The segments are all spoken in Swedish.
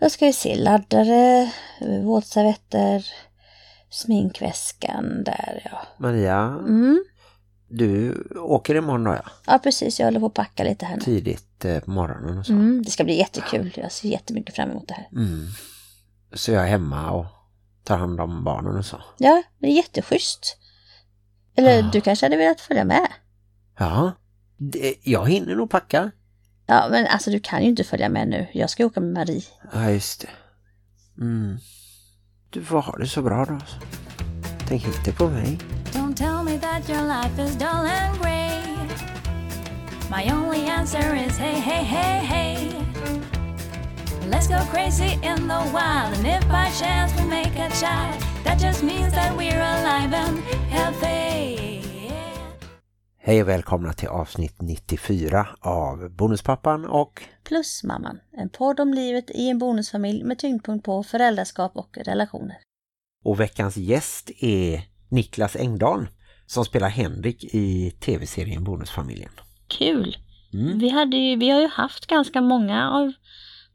Då ska vi se, laddare, våtservetter, sminkväskan där ja. Maria, Mm. du åker imorgon då ja? Ja precis, jag håller på att packa lite här nu. Tidigt eh, på morgonen och så. Mm, det ska bli jättekul, jag ser jättemycket fram emot det här. Mm. Så jag är hemma och tar hand om barnen och så. Ja, det är jätteschysst. Eller Ah. du kanske hade velat följa med? Ja, det, jag hinner nog packa. Ja, men alltså du kan ju inte följa med nu. Jag ska åka med Marie. Ja, just det. Mm. Du får ha det så bra då. Tänk inte på mig. Don't tell me that your life is dull and grey. My only answer is hey, hey, hey, hey. Let's go crazy in the wild, and if by chance we make a child, that just means that we're alive and healthy. Hej och välkomna till avsnitt 94 av Bonuspappan och Plus mamman. En podd om livet i en bonusfamilj med tyngdpunkt på föräldraskap och relationer. Och veckans gäst är Niklas Engdahl som spelar Henrik i tv-serien Bonusfamiljen. Kul! Mm. Vi, hade ju, vi har ju haft ganska många av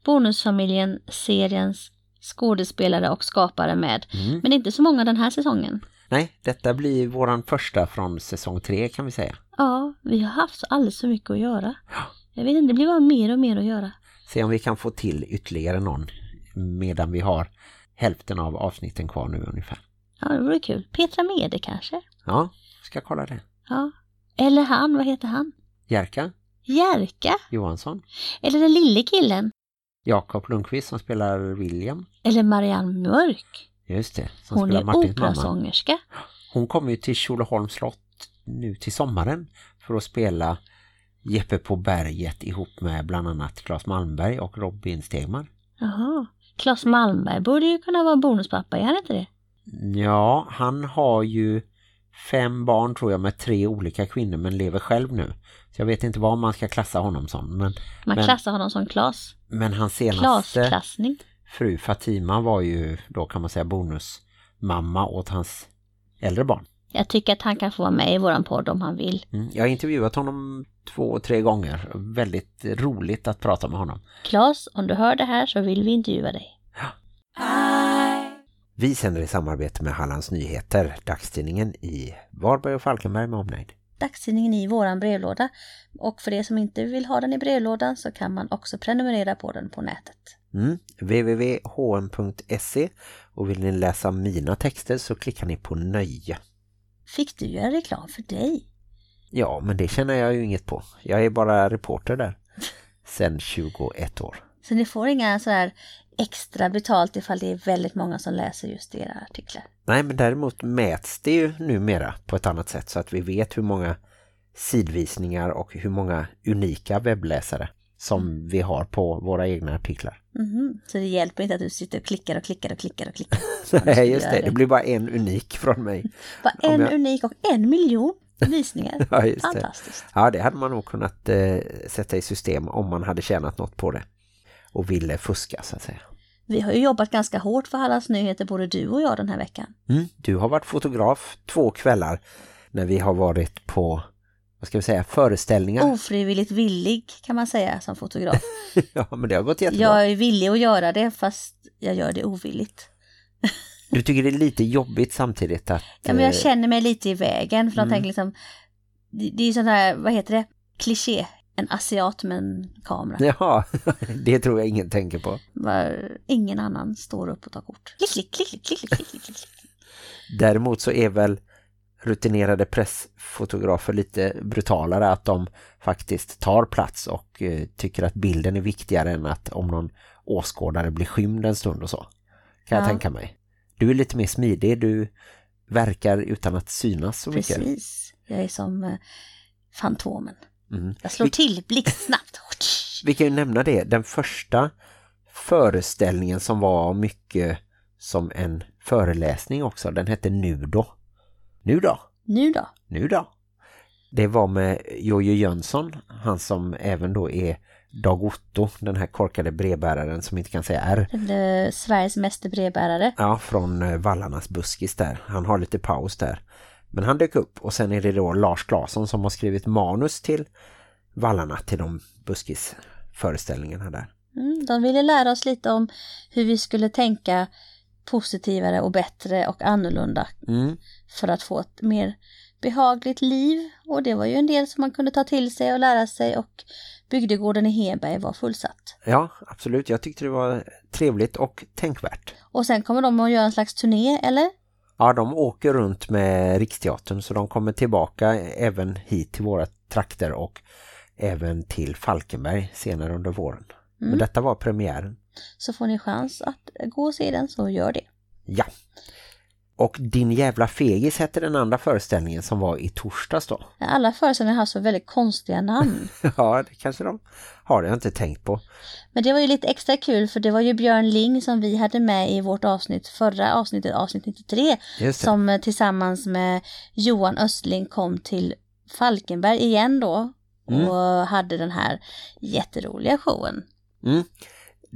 Bonusfamiljen-seriens skådespelare och skapare med. Mm. Men inte så många den här säsongen. Nej, detta blir våran första från säsong 3 kan vi säga. Ja, vi har haft alldeles så mycket att göra. Jag vet inte, det blir bara mer och mer att göra. Se om vi kan få till ytterligare någon medan vi har hälften av avsnitten kvar nu ungefär. Ja, det vore kul. Petra Mede kanske? Ja, ska kolla det. Ja. Eller han, vad heter han? Jerka Jerka? Johansson. Eller den lille killen? Jakob Lundqvist som spelar William. Eller Marianne Mörk? Just det, som Hon spelar är Martins mamma. operasångerska. Hon kommer ju till Tjolöholms slott nu till sommaren för att spela Jeppe på berget ihop med bland annat Claes Malmberg och Robin Stegman. Jaha. Claes Malmberg borde ju kunna vara bonuspappa, är han inte det? Ja, han har ju fem barn tror jag med tre olika kvinnor men lever själv nu. Så jag vet inte vad man ska klassa honom som. Men, Man Men- klassar honom som Claes. men hans senaste fru Fatima var ju då kan man säga bonusmamma åt hans äldre barn. Jag tycker att han kan få vara med i våran podd om han vill. Mm. Jag har intervjuat honom två, tre gånger. Väldigt roligt att prata med honom. Claes, om du hör det här så vill vi intervjua dig. I Vi sänder i samarbete med Hallands Nyheter, dagstidningen i Varberg och Falkenberg med omnejd. Dagstidningen i våran brevlåda. Och för er som inte vill ha den i brevlådan så kan man också prenumerera på den på nätet. Mm. www.hm.se och vill ni läsa mina texter så klickar ni på nöje. Fick du göra reklam för dig? Ja, men det känner jag ju inget på. Jag är bara reporter där. Sen 21 år. Så ni får inga så här extra betalt ifall det är väldigt många som läser just era artiklar. Nej, men däremot mäts det ju numera på ett annat sätt så att vi vet hur många sidvisningar och hur många unika webbläsare som vi har på våra egna artiklar. Mhm. Så det hjälper inte att du sitter och klickar och klickar och klickar och klickar. Nej, just det. Det blir bara en unik från mig. Bara en jag- unik och en miljon visningar. Ja, just det. Fantastiskt. Ja, det hade man nog kunnat eh, sätta i system om man hade tjänat något på det. Och ville fuska, så att säga. Vi har ju jobbat ganska hårt för Hallands Nyheter, både du och jag den här veckan. Mm. Du har varit fotograf två kvällar när vi har varit på, vad ska vi säga, föreställningar. Ofrivilligt villig kan man säga som fotograf. Ja, men det har gått jättebra. Jag är villig att göra det fast jag gör det ovilligt. Du tycker det är lite jobbigt samtidigt att... Ja, men jag eh, känner mig lite i vägen för Mm. tänker liksom, det, det är ju sån här, vad heter det, kliché. En asiat med en kamera. Ja, det tror jag ingen tänker på. Bara, ingen annan står upp och tar kort. Klick, klick, klick, klick, klick, klick. Däremot så är väl rutinerade pressfotografer lite brutalare att de faktiskt tar plats och eh, tycker att bilden är viktigare än att om någon åskådare blir skymd en stund och så. Kan jag Ja. tänka mig. Du är lite mer smidig, du verkar utan att synas så mycket. Precis. Jag är som eh, Fantomen. Mm. Jag slår Vi- till blixtsnabbt. Vi kan ju nämna det, den första föreställningen som var mycket som en föreläsning också, den hette Nu då. Nu då? Nu då? Nu då? Det var med Jojo Jönsson, han som även då är Dag Otto, den här korkade brevbäraren som inte kan säga R. Eller Sveriges meste brevbärare. Ja, från eh, Vallarnas buskis där. Han har lite paus där. Men han dök upp och sen är det då Lars Claesson som har skrivit manus till Vallarna till de buskisföreställningarna där. Mm, de ville lära oss lite om hur vi skulle tänka positivare och bättre och annorlunda Mm. för att få ett mer behagligt liv. Och det var ju en del som man kunde ta till sig och lära sig och bygdegården i Heberg var fullsatt. Ja, absolut. Jag tyckte det var trevligt och tänkvärt. Och sen kommer de att göra en slags turné, eller? Ja, de åker runt med Riksteatern så de kommer tillbaka även hit till våra trakter och även till Falkenberg senare under våren. Men Mm. detta var premiären. Så får ni chans att gå och se den, så gör det. Ja. Och Din jävla fegis hette den andra föreställningen som var i torsdags då. Alla föreställningar har så väldigt konstiga namn. ja, det kanske de har. Det har jag inte tänkt på. Men det var ju lite extra kul för det var ju Björn Ling som vi hade med i vårt avsnitt, förra avsnittet, avsnitt 93, Just det. som eh, tillsammans med Johan Östling kom till Falkenberg igen då Mm. och hade den här jätteroliga showen. Mm.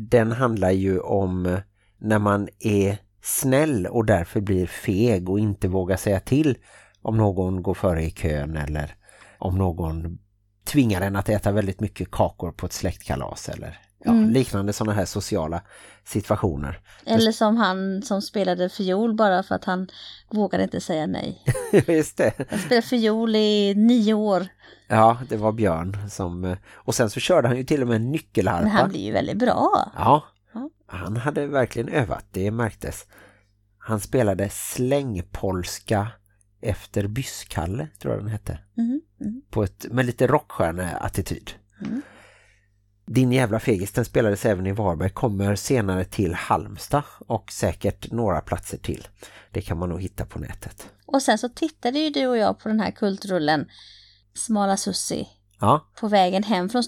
Den handlar ju om eh, när man är snäll och därför blir feg och inte vågar säga till om någon går före i kön eller om någon tvingar en att äta väldigt mycket kakor på ett släktkalas eller ja, Mm. liknande sådana här sociala situationer. Eller som han som spelade fiol bara för att han vågade inte säga nej. Just det. Han spelade fiol i nio år, Ja, det var Björn som... eh, Och sen så körde han ju till och med en nyckelharpa. men han blir ju väldigt bra. Ja, Ja. han hade verkligen övat, det märktes. Han spelade slängpolska efter Bysskalle, tror jag den hette. Mm, mm. På ett, med lite rockstjärne-attityd. Din jävla fegis, den spelades även i Varberg, kommer senare till Halmstad och säkert några platser till. Det kan man nog hitta på nätet. Och sen så tittade ju du och jag på den här kultrullen Smala Sussi Ja, på vägen hem från,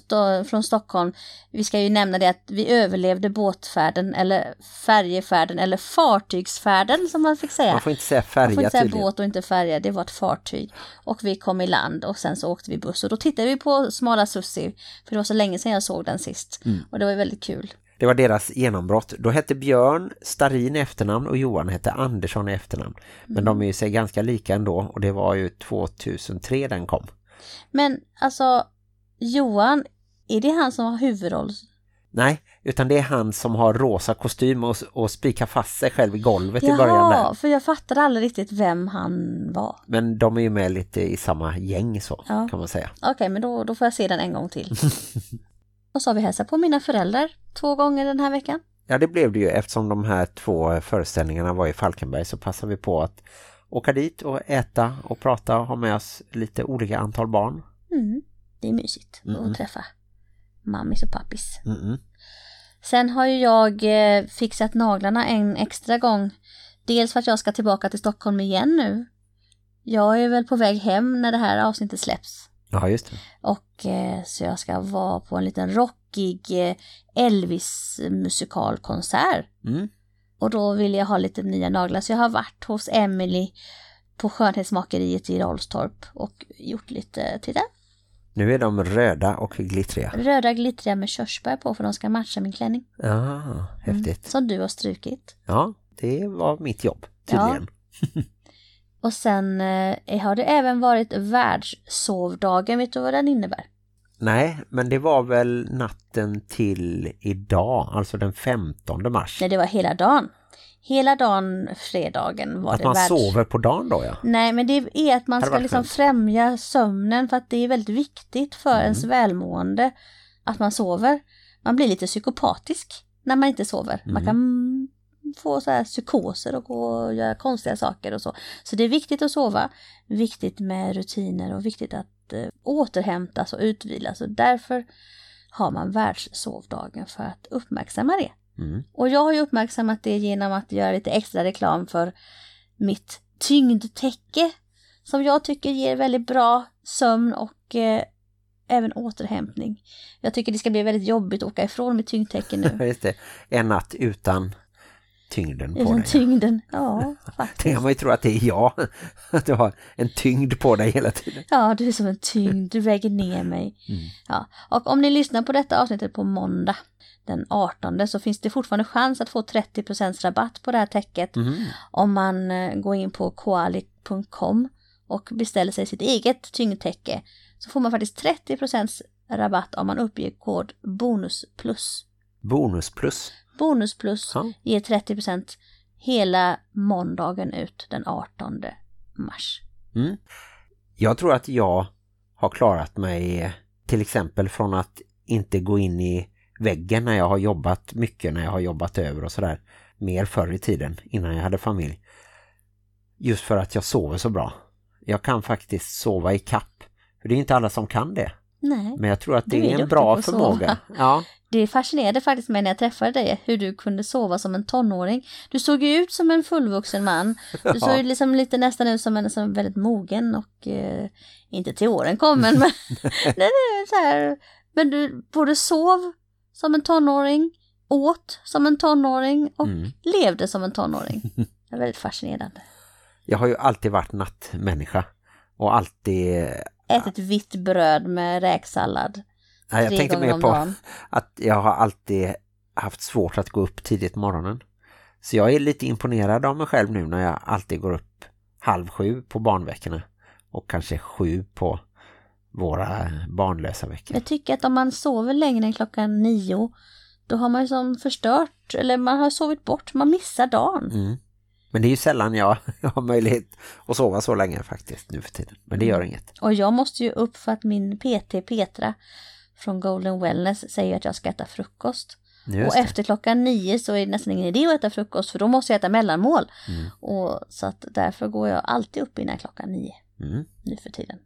från Stockholm. Vi ska ju nämna det att vi överlevde båtfärden eller färjefärden eller fartygsfärden som man fick säga. man får inte säga Man färja får inte säga tydligen. båt och inte färja, det var ett fartyg. Och vi kom i land och sen så åkte vi buss och då tittade vi på Smala Sussi för det var så länge sedan jag såg den sist. Mm. Och det var väldigt kul. Det var deras genombrott. Då hette Björn Starin efternamn och Johan hette Andersson efternamn. Men de är ju sig ganska lika ändå och det var ju 2003 den kom. Men alltså Johan, är det han som har huvudroll? Nej, utan det är han som har rosa kostym och, och spikar fast sig själv i golvet i början Jaha, där. för jag fattade aldrig riktigt vem han var. Men de är ju med lite i samma gäng så Ja. kan man säga. Okej, men då, då får jag se den en gång till. och så har vi hälsat på mina föräldrar två gånger den här veckan. Ja, det blev det ju eftersom de här två föreställningarna var i Falkenberg så passade vi på att åka dit och äta och prata och ha med oss lite olika antal barn. Mm, det är mysigt Mm. att träffa mammis och pappis. Mm-mm. Sen har ju jag eh, fixat naglarna en extra gång. Dels för att jag ska tillbaka till Stockholm igen nu. Jag är väl på väg hem när det här avsnittet släpps. Ja, just det. Och eh, så jag ska vara på en liten rockig eh, Elvis-musikalkonsert. Mm. Och då vill jag ha lite nya naglar. Så jag har varit hos Emily på skönhetsmakeriet i Rolstorp och gjort lite, titta, Nu är de röda och glittriga. röda glittriga med körsbär på för de ska matcha min klänning. Ja, häftigt. Som du har strukit. Ja, det var mitt jobb tydligen. Och sen eh, har det även varit världssovdagen, vet du vad den innebär? Nej, men det var väl natten till idag, alltså den 15 mars. Nej, det var hela dagen. Hela dagen, fredagen var att det man världs... sover på dagen då, ja. Nej, men det är att man ska liksom skönt. främja sömnen för att det är väldigt viktigt för Mm. ens välmående att man sover. Man blir lite psykopatisk när man inte sover. Man Mm. kan mm, få så här psykoser och gå och göra konstiga saker och så. Så det är viktigt att sova, viktigt med rutiner och viktigt att eh, återhämtas och utvilas. Och därför har man världssovdagen för att uppmärksamma det. Mm. Och jag har ju uppmärksammat det genom att göra lite extra reklam för mitt tyngdtäcke som jag tycker ger väldigt bra sömn och eh, även återhämtning. Jag tycker det ska bli väldigt jobbigt att åka ifrån mitt tyngdtäcke nu. Just det. En natt utan tyngden på dig. tyngden, ja faktiskt. man ju tro att det är jag. Att du har en tyngd på dig hela tiden. Ja, du är som en tyngd, du väger ner mig. Mm. Ja, och om ni lyssnar på detta avsnittet på måndag den 18 så finns det fortfarande chans att få 30% rabatt på det här täcket Mhm. om man eh, går in på koalik.com och beställer sig sitt eget tyngdtäcke så får man faktiskt 30% rabatt om man uppger kod bonus plus Bonus plus. Bonus plus Ja. ger 30% hela måndagen ut den 18 mars. Mm. Jag tror att jag har klarat mig till exempel från att inte gå in i väggen när jag har jobbat mycket, när jag har jobbat över och sådär. Mer förr i tiden, innan jag hade familj. Just för att jag sover så bra. Jag kan faktiskt sova i kapp. För det är inte alla som kan det. Nej. Men jag tror att Du är det är en bra förmåga. Ja, Det fascinerade faktiskt mig när jag träffade dig hur du kunde sova som en tonåring. Du såg ju ut som en fullvuxen man. Du såg ju liksom lite nästan ut som en som väldigt mogen och eh, inte till åren kommen men nej, nej, så här. Men du både sov som en tonåring, åt som en tonåring och Mm. levde som en tonåring. Det är väldigt fascinerande. jag har ju alltid varit nattmänniska. Och alltid... Ätit vitt bröd med räksallad Nej, jag tänkte mer på dagen. att jag har alltid haft svårt att gå upp tidigt morgonen. Så jag är lite imponerad av mig själv nu när jag alltid går upp halv sju på barnveckorna. Och kanske sju på våra barnlösa veckor. Jag tycker att om man sover längre än klockan nio då har man ju som förstört, eller man har sovit bort, man missar dagen. Mm. Men det är ju sällan jag har möjlighet att sova så länge faktiskt nu för tiden. Men det gör inget. Och jag måste ju upp för att min PT Petra från Golden Wellness säger att jag ska äta frukost. Just och det. efter klockan nio så är det nästan ingen idé att äta frukost för då måste jag äta mellanmål. Mm. Och så att därför går jag alltid upp innan klockan nio Mm. nu för tiden.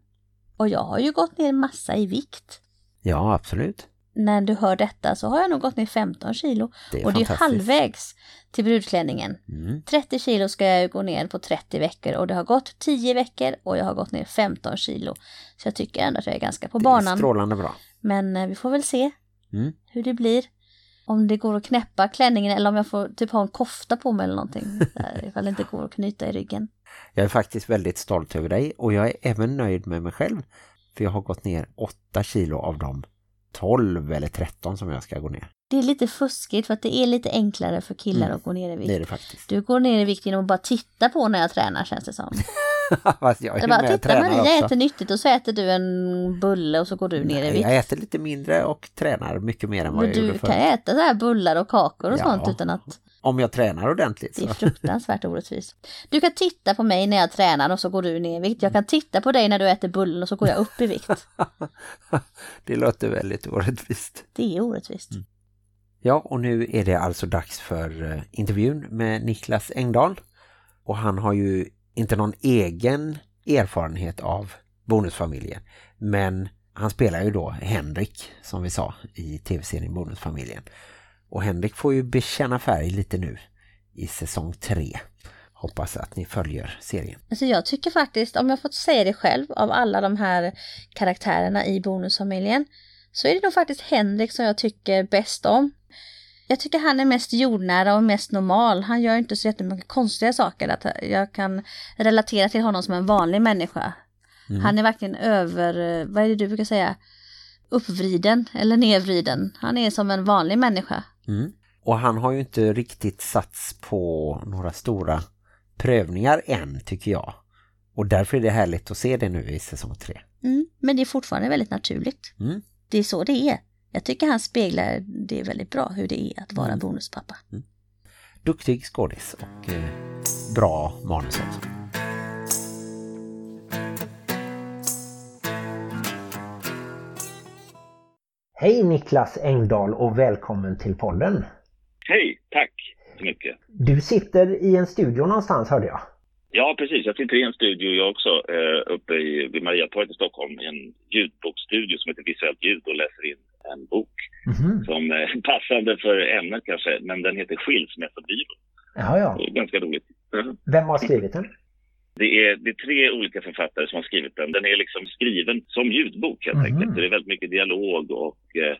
Och jag har ju gått ner massa i vikt. Ja, absolut. När du hör detta så har jag nog gått ner 15 kilo. Det är och det är halvvägs till brudklänningen. Mm. 30 kilo ska jag gå ner på 30 veckor och det har gått 10 veckor och jag har gått ner 15 kilo. Så jag tycker ändå att jag är ganska på Det är banan. strålande bra. Men eh, vi får väl se Mm. hur det blir. Om det går att knäppa klänningen eller om jag får typ ha en kofta på mig eller någonting. Där, ifall det inte går att knyta i ryggen. Jag är faktiskt väldigt stolt över dig och jag är även nöjd med mig själv. För jag har gått ner 8 kilo av de 12 eller 13 som jag ska gå ner. Det är lite fuskigt för att det är lite enklare för killar Mm. att gå ner i Det är vikt. det faktiskt. Du går ner i vikt genom att bara titta på när jag tränar känns det som. Fast jag är Jag bara, med titta Maria också. äter nyttigt och så äter du en bulle och så går du ner i Nej, vikt. jag äter lite mindre och tränar mycket mer än vad Men jag du gjorde kan förut. äta så här bullar och kakor och Ja. sånt utan att Om jag tränar ordentligt det är fruktansvärt orättvist. Du kan titta på mig när jag tränar och så går du ner i vikt. Jag kan titta på dig när du äter bullen och så går jag upp i vikt. det låter väldigt orättvist. Det är orättvist. Ja, och nu är det alltså dags för eh, intervjun med Niklas Engdahl. Och han har ju inte någon egen erfarenhet av bonusfamiljen. Men han spelar ju då Henrik, som vi sa, i tv-serien Bonusfamiljen. Och Henrik får ju bekänna färg lite nu i säsong tre. Hoppas att ni följer serien. Alltså jag tycker faktiskt, om jag fått säga det själv, av alla de här karaktärerna i bonusfamiljen, så är det nog faktiskt Henrik som jag tycker bäst om. Jag tycker han är mest jordnära och mest normal. Han gör inte så jättemycket konstiga saker. Att jag kan relatera till honom som en vanlig människa. Mm. Han är verkligen över, vad är det du brukar säga, uppvriden eller nedvriden. Han är som en vanlig människa. Mm. Och han har ju inte riktigt sats på några stora prövningar än tycker jag. Och därför är det härligt att se det nu i säsong tre. Mm, men det är fortfarande väldigt naturligt. Mm. Det är så det är. Jag tycker han speglar det väldigt bra hur det är att vara Mm. bonuspappa. Duktig skådis och eh, bra manus också. Hej Niklas Engdahl och välkommen till podden. Hej, tack så mycket. Du sitter i en studio någonstans hörde jag. Ja, precis. Jag sitter i en studio jag också, eh, uppe i, vid Mariatorget i Stockholm, i en ljudbokstudio som heter Visuellt ljud och läser in en bok Mhm. som är passande för ämnet kanske, men den heter Skilsmässobyrå. Ja, ja. Det är ganska roligt. Mhm. Vem har skrivit den? Det är, det är tre olika författare som har skrivit den. Den är liksom skriven som ljudbok helt Mhm. enkelt. Det är väldigt mycket dialog och eh,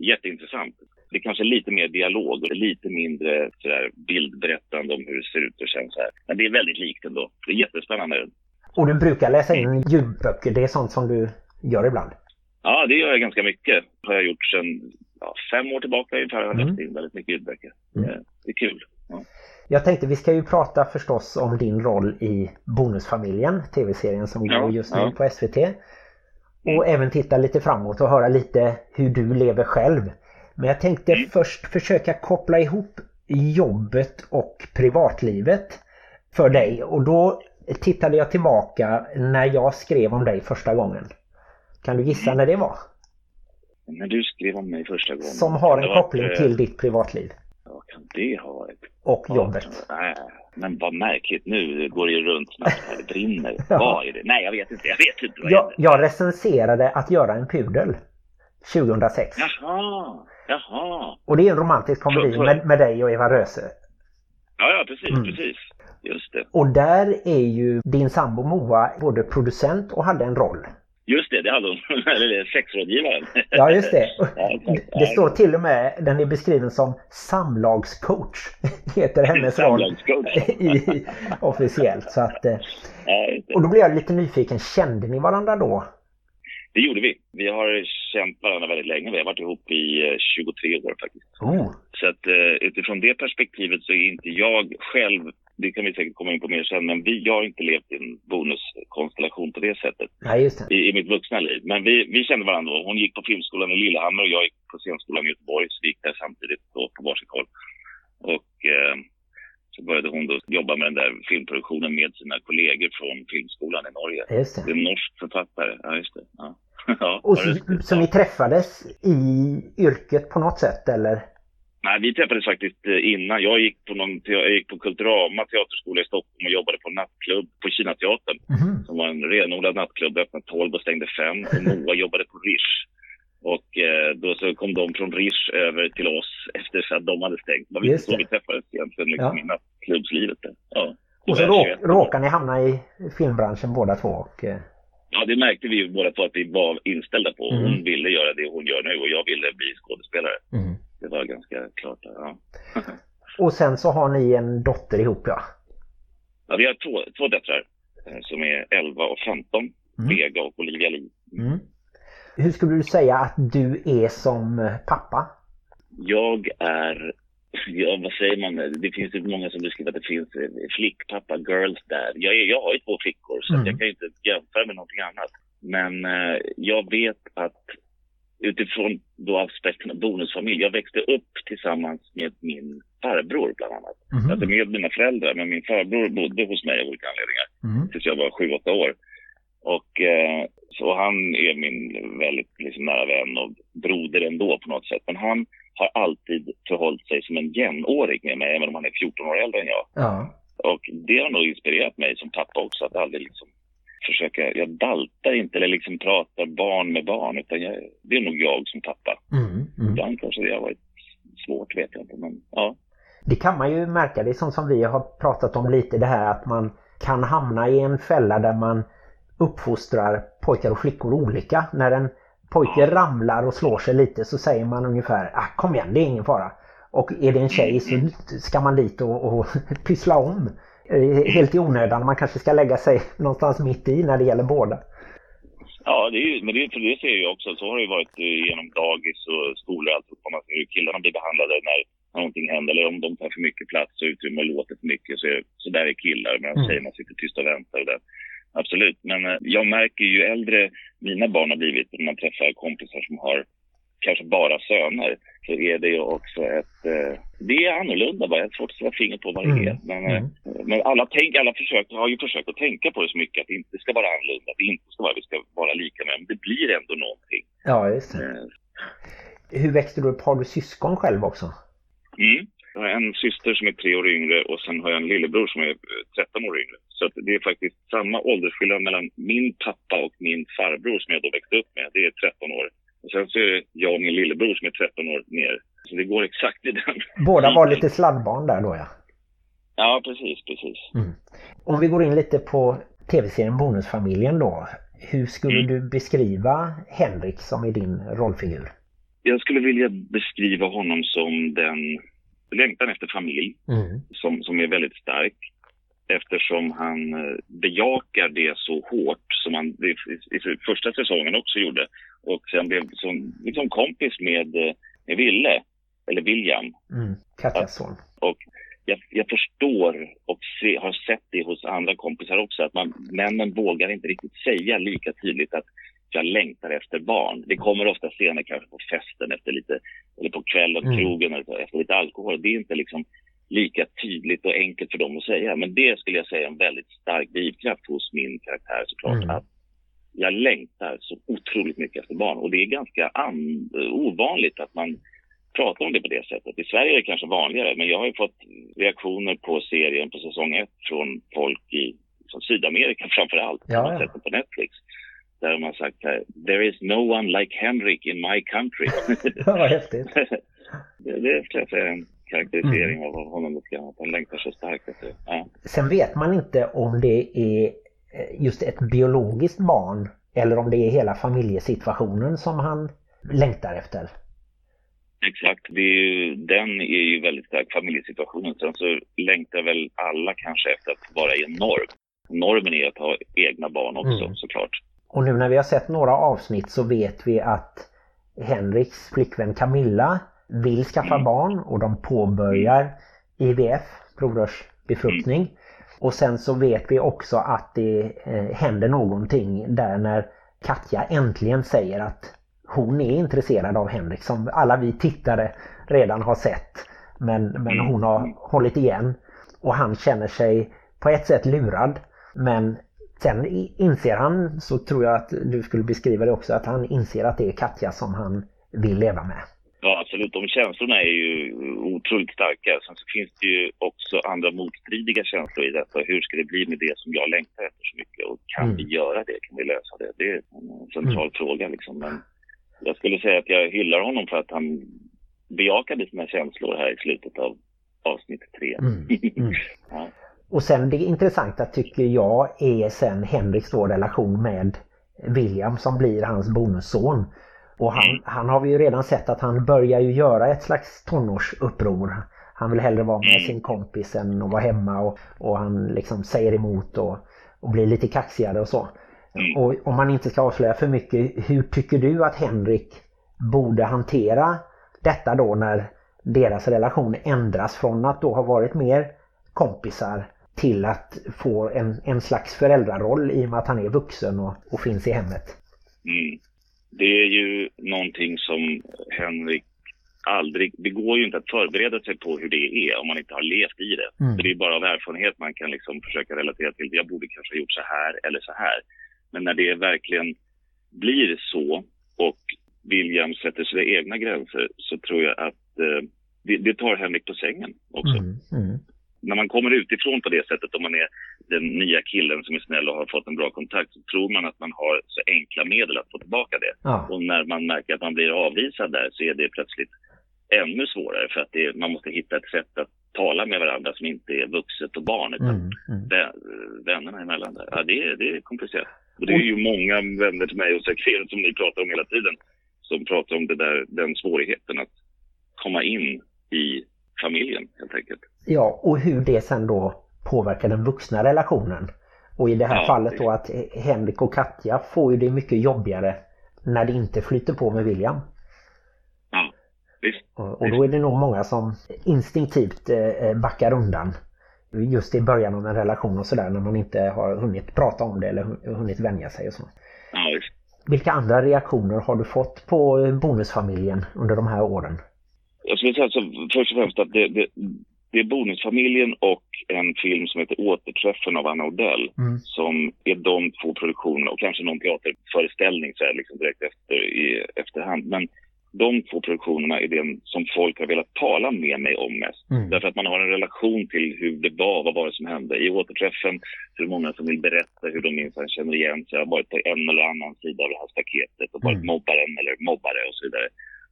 jätteintressant. Det är kanske lite mer dialog och lite mindre sådär, bildberättande om hur det ser ut och känns här. Men det är väldigt likt ändå. Det är jättespännande. Och du brukar läsa in ljudböcker, det är sånt som du gör ibland? Ja, det gör jag ganska mycket. Det har jag gjort sedan ja, fem år tillbaka ungefär. Jag har Mm. läst in väldigt mycket ljudböcker. Mm. Eh, Det är kul. Ja. Jag tänkte vi ska ju prata förstås om din roll i Bonusfamiljen, tv-serien som Ja, går just nu ja. på SVT. Och även titta lite framåt och höra lite hur du lever själv. Men jag tänkte Mm. först försöka koppla ihop jobbet och privatlivet för dig. Och då tittade jag tillbaka när jag skrev om dig första gången. Kan du Mm. gissa när det var? När du skrev om mig första gången. Som har en koppling till eh, ditt privatliv det ha varit? och Ja, jobbet. Nej, men vad märkligt. Nu går det ju runt snabbt här. Det brinner. Ja. Vad är det? Nej, jag vet inte. Jag vet inte. Vad Jag, jag recenserade att göra en pudel 2006. Jaha, jaha. Och det är en romantisk komedi med, med dig och Eva Röse. Ja, ja, precis, Mm. precis. Just det. Och där är ju din sambo Moa både producent och hade en roll. Just det, det hade hon. Eller sexrådgivaren. Ja, just det. Det står till och med, den är beskriven som samlagscoach. heter hennes roll i, officiellt. Så att, eh, och då blev jag lite nyfiken, kände ni varandra då? det gjorde vi. Vi har känt varandra väldigt länge. Vi har varit ihop i eh, 23 år faktiskt. Oh, Så att eh, utifrån det perspektivet så är inte jag själv, det kan vi säkert komma in på mer sen, men vi, jag har inte levt i en bonuskonstellation på det sättet nej just det. i, i mitt vuxna liv. Men vi, vi kände varandra. Hon gick på filmskolan i Lillehammer och jag gick på scenskolan i Göteborg. Så vi gick där samtidigt då på varsitt håll. Och eh, så började hon då jobba med den där filmproduktionen med sina kollegor från filmskolan i Norge. Just Det det. är en norsk författare, ja just det. Ja. ja, Och så, det. så ni träffades i yrket på något sätt eller? Nej, vi träffades faktiskt eh, innan. Jag gick på, någon, te- jag gick på Kulturama teaterskola i Stockholm och jobbade på en nattklubb på Kinateatern. Mhm. Som var en renodlad nattklubb, öppnade 12 och stängde 5. Och Moa jobbade på Rish. Och eh, då så kom de från Rish över till oss efter att de hade stängt. Det var Just så det. vi träffades egentligen liksom, Ja. i nattklubbslivet. Ja. Och så Det var rå, 21. råkar ni hamna i filmbranschen båda två. Och, eh, Ja, det märkte vi ju båda två att vi var inställda på. Mm. Hon ville göra det hon gör nu och jag ville bli skådespelare. mm. Det var ganska klart. Ja. Och sen så har ni en dotter ihop ja. Ja, vi har två, två döttrar eh, som är 11 och 15. Mm. Vega och Olivia Li. Mm. Hur skulle du säga att du är som eh, pappa? Jag är, ja vad säger man, det finns ju många som beskriver att det finns eh, flickpappa, girls dad. Jag, är, jag har ju två flickor så Mm. jag kan ju inte jämföra med någonting annat. Men eh, jag vet att utifrån då aspekten av bonusfamilj, jag växte upp tillsammans med min farbror bland annat. Mhm. Alltså med mina föräldrar, men min farbror bodde hos mig av olika anledningar. Mm. tills jag var sju, åtta år. Och eh, så han är min väldigt liksom, nära vän och broder ändå på något sätt. Men han har alltid förhållit sig som en jämnårig med mig, även om han är 14 år äldre än jag. Ja. Och det har nog inspirerat mig som pappa också, att aldrig liksom försöka, jag daltar inte eller liksom pratar barn med barn, utan jag, det är nog jag som pappa. Mm. Mm. Ibland kanske det har varit svårt, vet jag inte, men ja. Det kan man ju märka, det är sånt som vi har pratat om lite det här att man kan hamna i en fälla där man uppfostrar pojkar och flickor olika. När en pojke ramlar och slår sig lite så säger man ungefär ah, kom igen, det är ingen fara. Och är det en tjej så ska man dit och, och pyssla om. Eh, Helt i onödan, man kanske ska lägga sig någonstans mitt i när det gäller båda. Ja, det är ju, men det, för det ser jag också. Så har det ju varit eh, genom dagis och skolor och allt. Man ser hur killarna blir behandlade när någonting händer. Eller om de tar för mycket plats och utrymme och låter för mycket. Så, så där är killar. Medan Mm. tjejerna sitter tysta och väntar. Och där. Absolut. Men eh, jag märker ju äldre mina barn har blivit. När man träffar kompisar som har kanske bara söner. Så är det ju också ett... Eh, det är annorlunda bara. Jag har svårt att sätta fingret på vad det Mm. är. Men, eh, Mm. men alla, tänk, alla försöker, har ju försökt att tänka på det så mycket. Att det inte ska vara annorlunda. Att det inte ska vara, vi ska vara lika. Men det blir ändå någonting. Ja, just det. Eh, Hur växte du upp? Har du syskon själv också? Mm. Jag har en syster som är tre år yngre och sen har jag en lillebror som är eh, 13 år yngre. Så det är faktiskt samma åldersskillnad mellan min pappa och min farbror som jag då växte upp med. Det är 13 år. Och sen så är det jag och min lillebror som är 13 år ner. Så det går exakt i den. Båda var lite sladdbarn där då ja. Ja, precis, precis. Om vi går in lite på tv-serien Bonusfamiljen då. Hur skulle Mm. du beskriva Henrik som är din rollfigur? Jag skulle vilja beskriva honom som den längtan efter familj. Mm. som, som är väldigt stark eftersom han eh, bejakar det så hårt som han i, i, i första säsongen också gjorde. Och sen blev som liksom kompis med, eh, med Ville, eller William. Mm. Katjas son. Och jag, jag förstår och se, har sett det hos andra kompisar också att man, männen vågar inte riktigt säga lika tydligt att jag längtar efter barn. Det kommer ofta senare kanske på festen efter lite, eller på kvällen, Mm. krogen, eller efter lite alkohol. Det är inte liksom lika tydligt och enkelt för dem att säga. Men det skulle jag säga är en väldigt stark drivkraft hos min karaktär såklart. Mm. Att jag längtar så otroligt mycket efter barn. Och det är ganska an- ovanligt att man pratar om det på det sättet. I Sverige är det kanske vanligare, men jag har ju fått reaktioner på serien på säsong ett från folk i från Sydamerika framför allt, Ja, har ja. sett på Netflix. Där har sagt här, there is no one like Henrik in my country. Ja, vad häftigt. det, det skulle jag säga är en karaktärisering av honom lite grann, att han längtar så starkt efter. Ja. Sen vet man inte om det är eh, just ett biologiskt barn eller om det är hela familjesituationen som han längtar efter. Exakt, det är ju, den är ju väldigt stark, familjesituationen. Sen så längtar väl alla kanske efter att vara i en norm. Normen är att ha egna barn också Mm. såklart. Och nu när vi har sett några avsnitt så vet vi att Henriks flickvän Camilla vill skaffa Mm. barn och de påbörjar IVF, provrörsbefruktning. Och sen så vet vi också att det eh, händer någonting där när Katja äntligen säger att hon är intresserad av Henrik som alla vi tittare redan har sett. Men, men Mm. hon har hållit igen och han känner sig på ett sätt lurad. Men sen inser han, så tror jag att du skulle beskriva det också, att han inser att det är Katja som han vill leva med. Ja, absolut. De känslorna är ju otroligt starka. Sen så finns det ju också andra motstridiga känslor i detta. Hur ska det bli med det som jag längtar efter så mycket? Och kan Mm. vi göra det? Kan vi lösa det? Det är en central fråga liksom. Men jag skulle säga att jag hyllar honom för att han bejakade sina känslor här i slutet av avsnitt tre. Mm. Mm. Ja. Och sen det intressanta tycker jag är sen Henriks då relation med William som blir hans bonusson. Och han, Mm. han har vi ju redan sett att han börjar ju göra ett slags tonårsuppror. Han vill hellre vara med Mm. sin kompis än att vara hemma och, och han liksom säger emot och, och blir lite kaxigare och så. Mm. Och om man inte ska avslöja för mycket, hur tycker du att Henrik borde hantera detta då när deras relation ändras från att då ha varit mer kompisar till att få en, en slags föräldraroll i och med att han är vuxen och, och finns i hemmet. Mm. Det är ju någonting som Henrik aldrig... Det går ju inte att förbereda sig på hur det är om man inte har levt i det. Mm. Det är bara av erfarenhet man kan liksom försöka relatera till. Jag borde kanske ha gjort så här eller så här. Men när det verkligen blir så och William sätter sina egna gränser så tror jag att eh, det, det tar Henrik på sängen också. Mm, mm, När man kommer utifrån på det sättet, om man är den nya killen som är snäll och har fått en bra kontakt, så tror man att man har så enkla medel att få tillbaka det. ja, Och när man märker att man blir avvisad där så är det plötsligt ännu svårare för att det, man måste hitta ett sätt att tala med varandra som inte är vuxet och barn utan mm, mm. vä- vännerna emellan. Där. Ja, det, är, det är komplicerat. Och det är ju många vänner till mig och säkert som ni pratar om hela tiden som pratar om det där, den svårigheten att komma in i familjen helt enkelt. ja, och hur det sen då påverkar den vuxna relationen. Och i det här Ja, fallet då att Henrik och Katja får ju det mycket jobbigare när det inte flyter på med William. Ja, visst. Och och då är det nog många som instinktivt eh, backar undan. Just i början av en relation och sådär när man inte har hunnit prata om det eller hu- hunnit vänja sig och så. Ja, visst. Vilka andra reaktioner har du fått på bonusfamiljen under de här åren? Jag skulle säga så, först och främst att det, det, det är Bonusfamiljen och en film som heter Återträffen av Anna Odell Mm. som är de två produktionerna och kanske någon teaterföreställning så här, liksom direkt efter, i efterhand. Men de två produktionerna är den som folk har velat tala med mig om mest. Mm. Därför att man har en relation till hur det var, vad var det som hände. I återträffen det många som vill berätta hur de minsann känner igen sig, har varit på en eller annan sida av det här staketet och varit Mm. mobbaren eller mobbare och så vidare.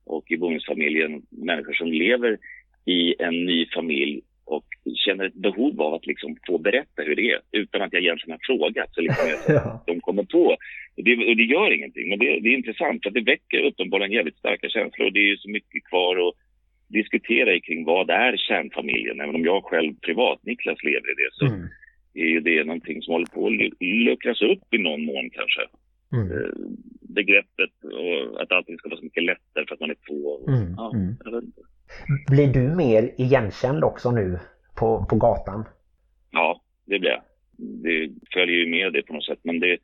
Och i bonusfamiljen, människor som lever i en ny familj och känner ett behov av att liksom få berätta hur det är utan att jag egentligen har frågat. Så liksom Ja. de kommer på. Det, och det gör ingenting, men det, det är intressant för det väcker uppenbarligen jävligt starka känslor och det är ju så mycket kvar att diskutera kring vad är kärnfamiljen. Även om jag själv privat, Niklas, lever i det så Mm. är ju det någonting som håller på att lu- luckras upp i någon mån kanske. Mm. Eh, begreppet och att allting ska vara så mycket lättare för att man är två. Mm, Ja, mm. jag vet inte. Blir du mer igenkänd också nu på, på gatan? Ja, det blir jag. Det följer ju med det på något sätt. Men det,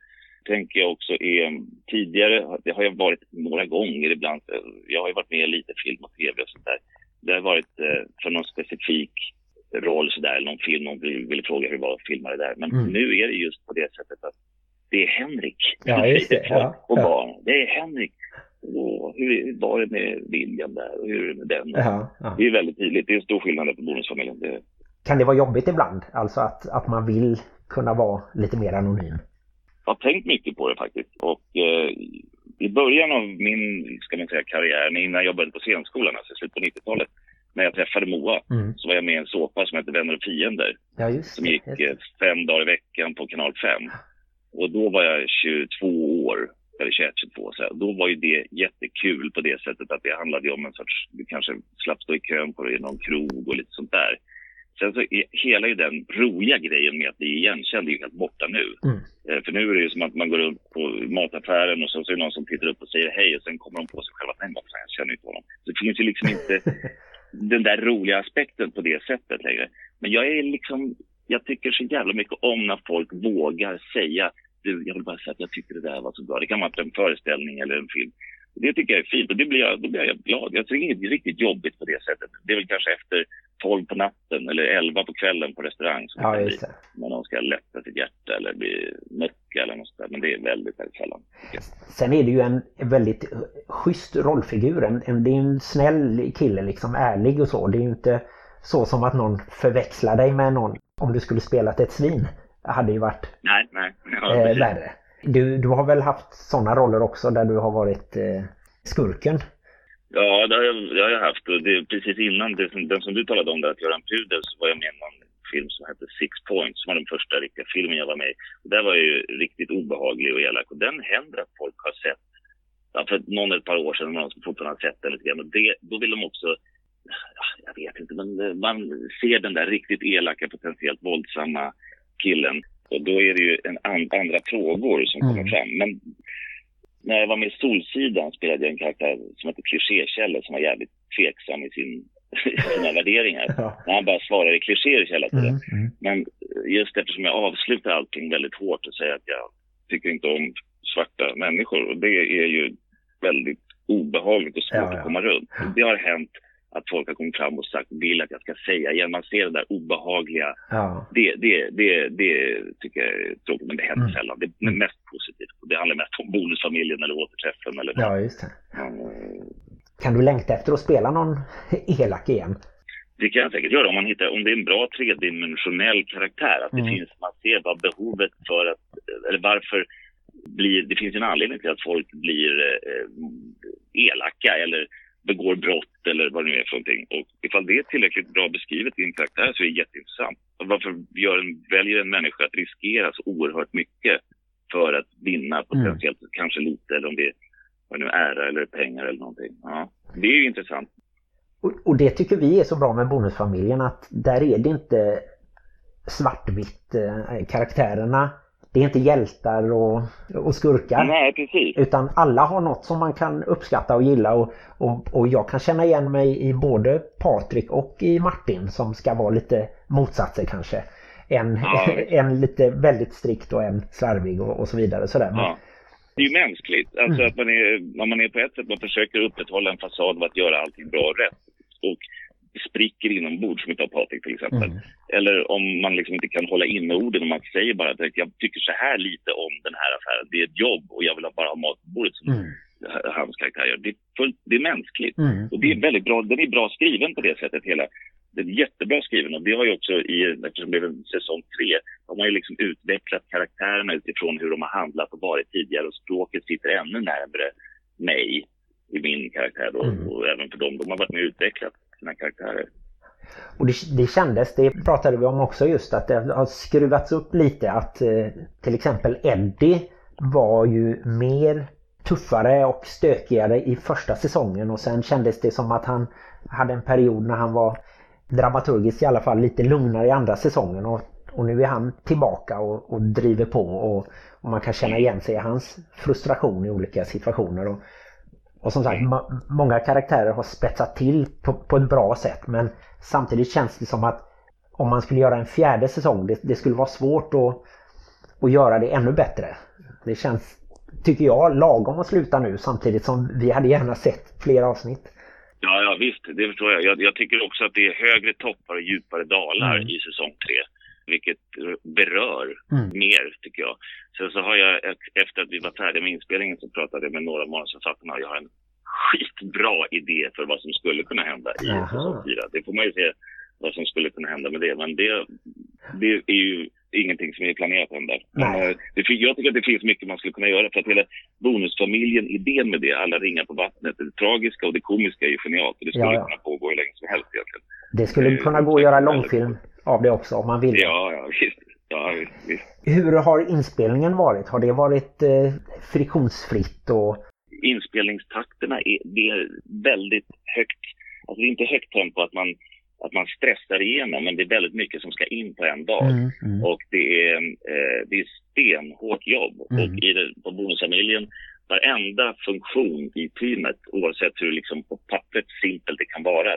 tänker jag också är tidigare, det har jag varit några gånger ibland. Jag har ju varit med i lite film och tv och sånt där. Det har varit eh, för någon specifik roll sådär, eller någon film, någon vill, vill fråga hur det var att filma det där. Men Mm. nu är det just på det sättet att det är Henrik. Ja, just det. Ja, och ja. barn. Det är Henrik. Åh, hur var det med William där och hur är det med den? Ja, ja. Det är väldigt tydligt. Det är en stor skillnad på bonusfamiljen. Det, Kan det vara jobbigt ibland? Alltså att, att man vill kunna vara lite mer anonym? Jag har tänkt mycket på det faktiskt. Och eh, i början av min ska man säga, karriär, innan jag började på scenskolan, alltså i slutet på 90-talet, när jag träffade Moa, Mm. så var jag med i en såpa som hette Vänner och fiender. Ja, Som gick eh, fem dagar i veckan på kanal 5. Och då var jag 22 år, eller 21, 22. Så. Då var ju det jättekul på det sättet att det handlade ju om en sorts, du kanske slapp stå i kön på någon krog och lite sånt där. Sen så är hela ju den roliga grejen med att bli igenkänd är ju helt borta nu. Mm. Eh, För nu är det ju som att man går runt på mataffären och så, så är det någon som tittar upp och säger hej och sen kommer de på sig själva att nej, jag känner inte honom. Så det finns ju liksom inte den där roliga aspekten på det sättet längre. Men jag är liksom, jag tycker så jävla mycket om när folk vågar säga jag vill bara säga att jag tyckte det där var så bra. Det kan vara en föreställning eller en film. Det tycker jag är fint och det blir jag, då blir jag glad. Jag tycker inget riktigt jobbigt på det sättet. Det är väl kanske efter 12 på natten eller 11 på kvällen på restaurang som Ja, det. När någon ska lätta sitt hjärta eller bli mucka eller något sånt där. Men det är väldigt, väldigt sällan. Sen är det ju en väldigt schysst rollfigur. En, en, det är en snäll kille, liksom ärlig och så. Det är ju inte så som att någon förväxlar dig med någon. Om du skulle spelat ett svin. Hade ju varit Nej, nej. Ja, eh, värre. Du, du har väl haft sådana roller också där du har varit eh, skurken? Ja, det har jag, det har jag haft. Och det, precis innan det, den som du talade om, där, att göra en pudel, så var jag med i någon film som hette Six Points, som var den första riktiga filmen jag var med i. Och där var jag ju riktigt obehaglig och elak. Och den händer att folk har sett, ja, för någon ett par år sedan, någon som fortfarande har sett den lite grann. Och det, då vill de också, ja, jag vet inte, men man ser den där riktigt elaka, potentiellt våldsamma killen. Och då är det ju en an, andra frågor som kommer Mm. fram. Men när jag var med i Solsidan spelade jag en karaktär som hette Klichékälle som var jävligt tveksam i, sin, sina värderingar. Ja. När han bara svarar i klichéer hela tiden. Mm, mm. Men just eftersom jag avslutar allting väldigt hårt och säger att jag tycker inte om svarta människor. Och det är ju väldigt obehagligt och svårt Ja, ja. att komma runt. Det har hänt att folk har kommit fram och sagt vill att jag ska säga igen. Man ser det där obehagliga. Ja. Det, det, det, det tycker jag är tråkigt, men det händer Mm. sällan. Det är mest positivt. Det handlar mest om bonusfamiljen eller återträffen eller ja, just det. Mm, Kan du längta efter att spela någon elak igen? Det kan jag säkert göra om man hittar, om det är en bra tredimensionell karaktär. Att det Mm. finns, man ser vad behovet för att, eller varför blir, det finns en anledning till att folk blir eh, elaka eller begår brott eller vad det nu är för någonting. Och ifall det är tillräckligt bra beskrivet i en karaktär så är det jätteintressant. Och Varför gör en, väljer en människa att riskera så oerhört mycket för att vinna potentiellt kanske lite eller om det är vad nu är, ära eller pengar eller någonting. Ja, det är ju intressant. Och, och det tycker vi är så bra med Bonusfamiljen att där är det inte svartvitt eh, karaktärerna. Det är inte hjältar och, och skurkar. Nej, precis. Utan alla har något som man kan uppskatta och gilla och, och, och jag kan känna igen mig i både Patrik och i Martin som ska vara lite motsatser kanske. En, Ja. en lite väldigt strikt och en slarvig och, och så vidare. Sådär. Ja. Det är ju mänskligt. Alltså Mm. att man är, när man är på ett sätt, man försöker upprätthålla en fasad av att göra allting bra och rätt. Och spricker inombords, som utav Patrik till exempel. Mm. Eller om man liksom inte kan hålla inne orden och man säger bara att jag tycker så här lite om den här affären. Det är ett jobb och jag vill bara ha mat på bordet som Mm. hans karaktär gör. Det är, fullt, det är mänskligt. Mm. Och det är väldigt bra, den är bra skriven på det sättet hela. Den är jättebra skriven och det har ju också i, eftersom det en säsong tre, har man ju liksom utvecklat karaktärerna utifrån hur de har handlat och varit tidigare och språket sitter ännu närmare mig i min karaktär då, Mm. och även för dem. De har varit med och utvecklat sina karaktärer. Och det, det kändes, det pratade vi om också just att det har skruvats upp lite att eh, till exempel Eddie var ju mer tuffare och stökigare i första säsongen och sen kändes det som att han hade en period när han var dramaturgiskt i alla fall lite lugnare i andra säsongen och, och nu är han tillbaka och, och driver på och, och man kan känna igen sig i hans frustration i olika situationer. Och, och som sagt, ma- många karaktärer har spetsat till på, på ett bra sätt men samtidigt känns det som att om man skulle göra en fjärde säsong, det, det skulle vara svårt att, att göra det ännu bättre. Det känns, tycker jag, lagom att sluta nu samtidigt som vi hade gärna sett fler avsnitt. Ja, ja visst, det förstår jag. jag. jag. tycker också att det är högre toppar och djupare dalar Mm. i säsong tre. Vilket berör Mm. mer, tycker jag. Sen så har jag, efter att vi var färdiga med inspelningen så pratade jag med några manusförfattarna och jag har en skitbra idé för vad som skulle kunna hända i säsong fyra. Det får man ju se vad som skulle kunna hända med det. Men det, det är ju ingenting som är planerat än där. Men, eh, det, jag tycker att det finns mycket man skulle kunna göra för att hela bonusfamiljen, idén med det, alla ringar på vattnet, det tragiska och det komiska är ju genialt. Och det skulle Ja, ja. kunna pågå hur länge som helst egentligen. Det skulle kunna gå att göra långfilm av det också om man vill. Ja, ja visst. Ja, visst. Hur har inspelningen varit? Har det varit eh, friktionsfritt och... Inspelningstakterna är, det är väldigt högt. Alltså det är inte högt tempo att man, att man stressar igenom, men det är väldigt mycket som ska in på en dag. Mm, mm. Och det är, eh, det är stenhårt jobb. Mm. Och i det, på bonusfamiljen, varenda funktion i teamet, oavsett hur liksom på pappret simpelt det kan vara,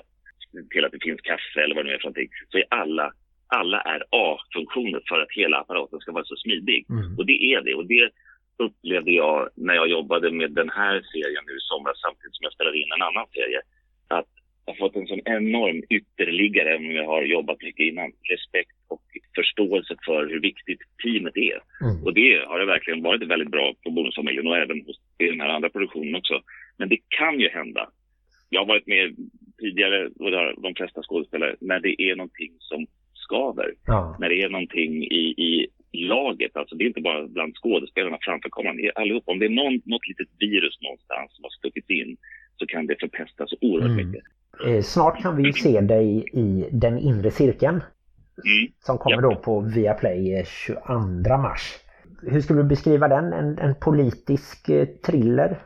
till att det finns kaffe eller vad det nu är för någonting, så är alla, alla är A-funktioner för att hela apparaten ska vara så smidig. Mm. Och det är det. Och det upplevde jag när jag jobbade med den här serien nu i somras samtidigt som jag spelade in en annan serie. Att jag har fått en sån enorm ytterliggare än jag har jobbat mycket innan. Respekt och förståelse för hur viktigt teamet är. Mm. Och det har det verkligen varit väldigt bra på Bonusfamiljen och även i den här andra produktionen också. Men det kan ju hända. Jag har varit med tidigare, och det har de flesta skådespelare, när det är någonting som skaver Ja. när det är någonting i, i laget, alltså det är inte bara bland skådespelarna framför kameran, det är allihop. Om det är någon, något litet virus någonstans som har stuckit in så kan det förpesta så oerhört Mm. mycket. Eh, snart kan vi ju se dig i Den inre cirkeln Mm. som kommer Ja. då på Viaplay eh, 22 mars. Hur skulle du beskriva den? En, en politisk eh, thriller?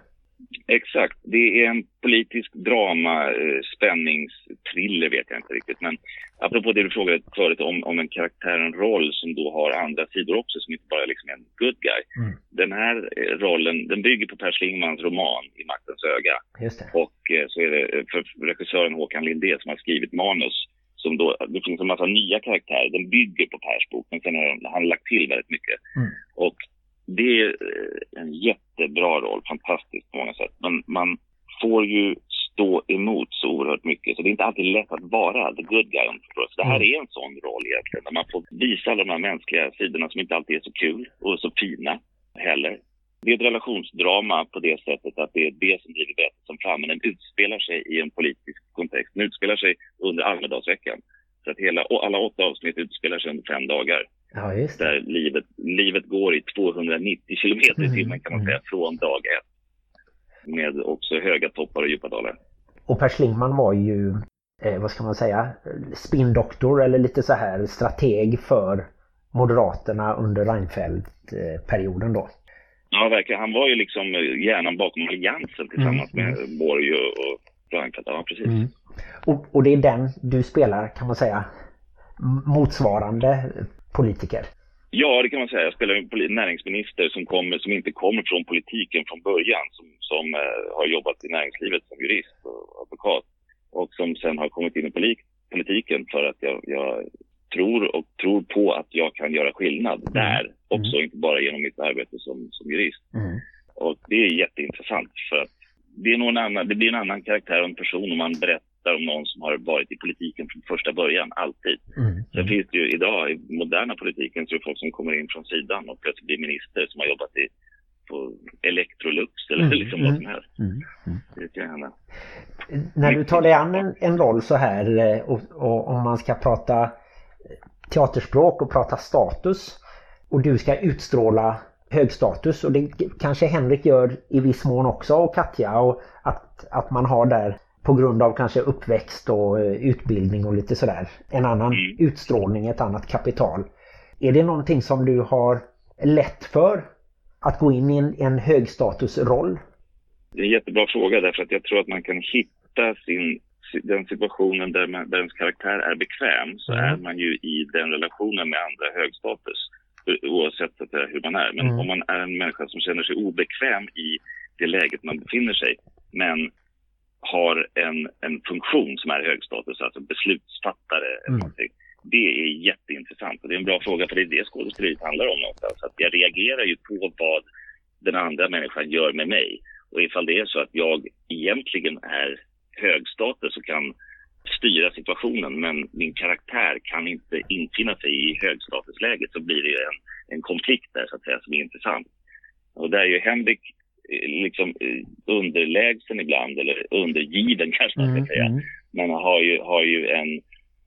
Exakt, det är en politisk drama, eh, spänningsthriller vet jag inte riktigt. Men apropå det du frågade förut om, om en karaktär, en roll som då har andra sidor också, som inte bara liksom är en good guy. Mm. Den här eh, rollen, den bygger på Per Schlingmans roman I maktens öga. Och eh, så är det för regissören Håkan Lindé som har skrivit manus. Som då, det finns en massa nya karaktärer. Den bygger på Pers bok, men sen har han lagt till väldigt mycket. Mm. Och det är eh, en jättebra roll, fantastiskt på många sätt. Men man får ju stå emot så oerhört mycket. Så det är inte alltid lätt att vara the good guy. Så det här Mm. är en sån roll egentligen. Där man får visa alla de här mänskliga sidorna som inte alltid är så kul och så fina heller. Det är ett relationsdrama på det sättet att det är det som driver berättelsen fram. Men den utspelar sig i en politisk kontext. Den utspelar sig under Almedalsveckan. Så att hela, alla åtta avsnitt utspelar sig under fem dagar. Ja, just det. Där livet, livet går i 290 kilometer i Mm, timmen kan man mm. säga, från dag ett. Med också höga toppar och djupa dalar. Och Per Schlingman var ju, eh, vad ska man säga, spindoktor eller lite så här strateg för Moderaterna under Reinfeldt-perioden då. Ja, verkligen. Han var ju liksom hjärnan bakom alliansen tillsammans Mm, med Borg och, Reinfeldt. Ja, precis. Och, och det är den du spelar, kan man säga, motsvarande politiker. Ja, det kan man säga. Jag spelar en näringsminister som, kommer, som inte kommer från politiken från början. Som, som eh, har jobbat i näringslivet som jurist och advokat. Och som sen har kommit in i polit- politiken för att jag, jag tror och tror på att jag kan göra skillnad där också. Inte bara genom mitt arbete som, som jurist. Mm. Och det är jätteintressant för att det, är någon annan, det blir en annan karaktär och en person om man berättar om någon som har varit i politiken från första början, alltid. Mm. Sen finns det ju idag i moderna politiken så är det folk som kommer in från sidan och plötsligt blir minister som har jobbat i på Electrolux eller Mm, liksom mm, vad som helst. Mm. Det kan hända. När du tar dig an en, en roll så här eh, och, och om man ska prata teaterspråk och prata status och du ska utstråla hög status och det kanske Henrik gör i viss mån också och Katja och att, att man har där på grund av kanske uppväxt och eh, utbildning och lite sådär en annan Mm. utstrålning, ett annat kapital. Är det någonting som du har lätt för att gå in i en, en högstatusroll? Det är en jättebra fråga därför att jag tror att man kan hitta sin, den situationen där, man, där ens karaktär är bekväm så Mm. är man ju i den relationen med andra högstatus oavsett hur man är. Men Mm. om man är en människa som känner sig obekväm i det läget man befinner sig men har en, en funktion som är högstatus, alltså beslutsfattare eller Mm. någonting. Det är jätteintressant och det är en bra fråga för det är det skådespeleriet handlar om någonstans. Att jag reagerar ju på vad den andra människan gör med mig. Och ifall det är så att jag egentligen är högstatus och kan styra situationen men min karaktär kan inte infinna sig i högstatusläget så blir det en, en konflikt där så att säga som är intressant. Och där är ju Henrik liksom eh, underlägsen ibland eller undergiven kanske man ska Mm, säga. mm. Men har ju, har ju en,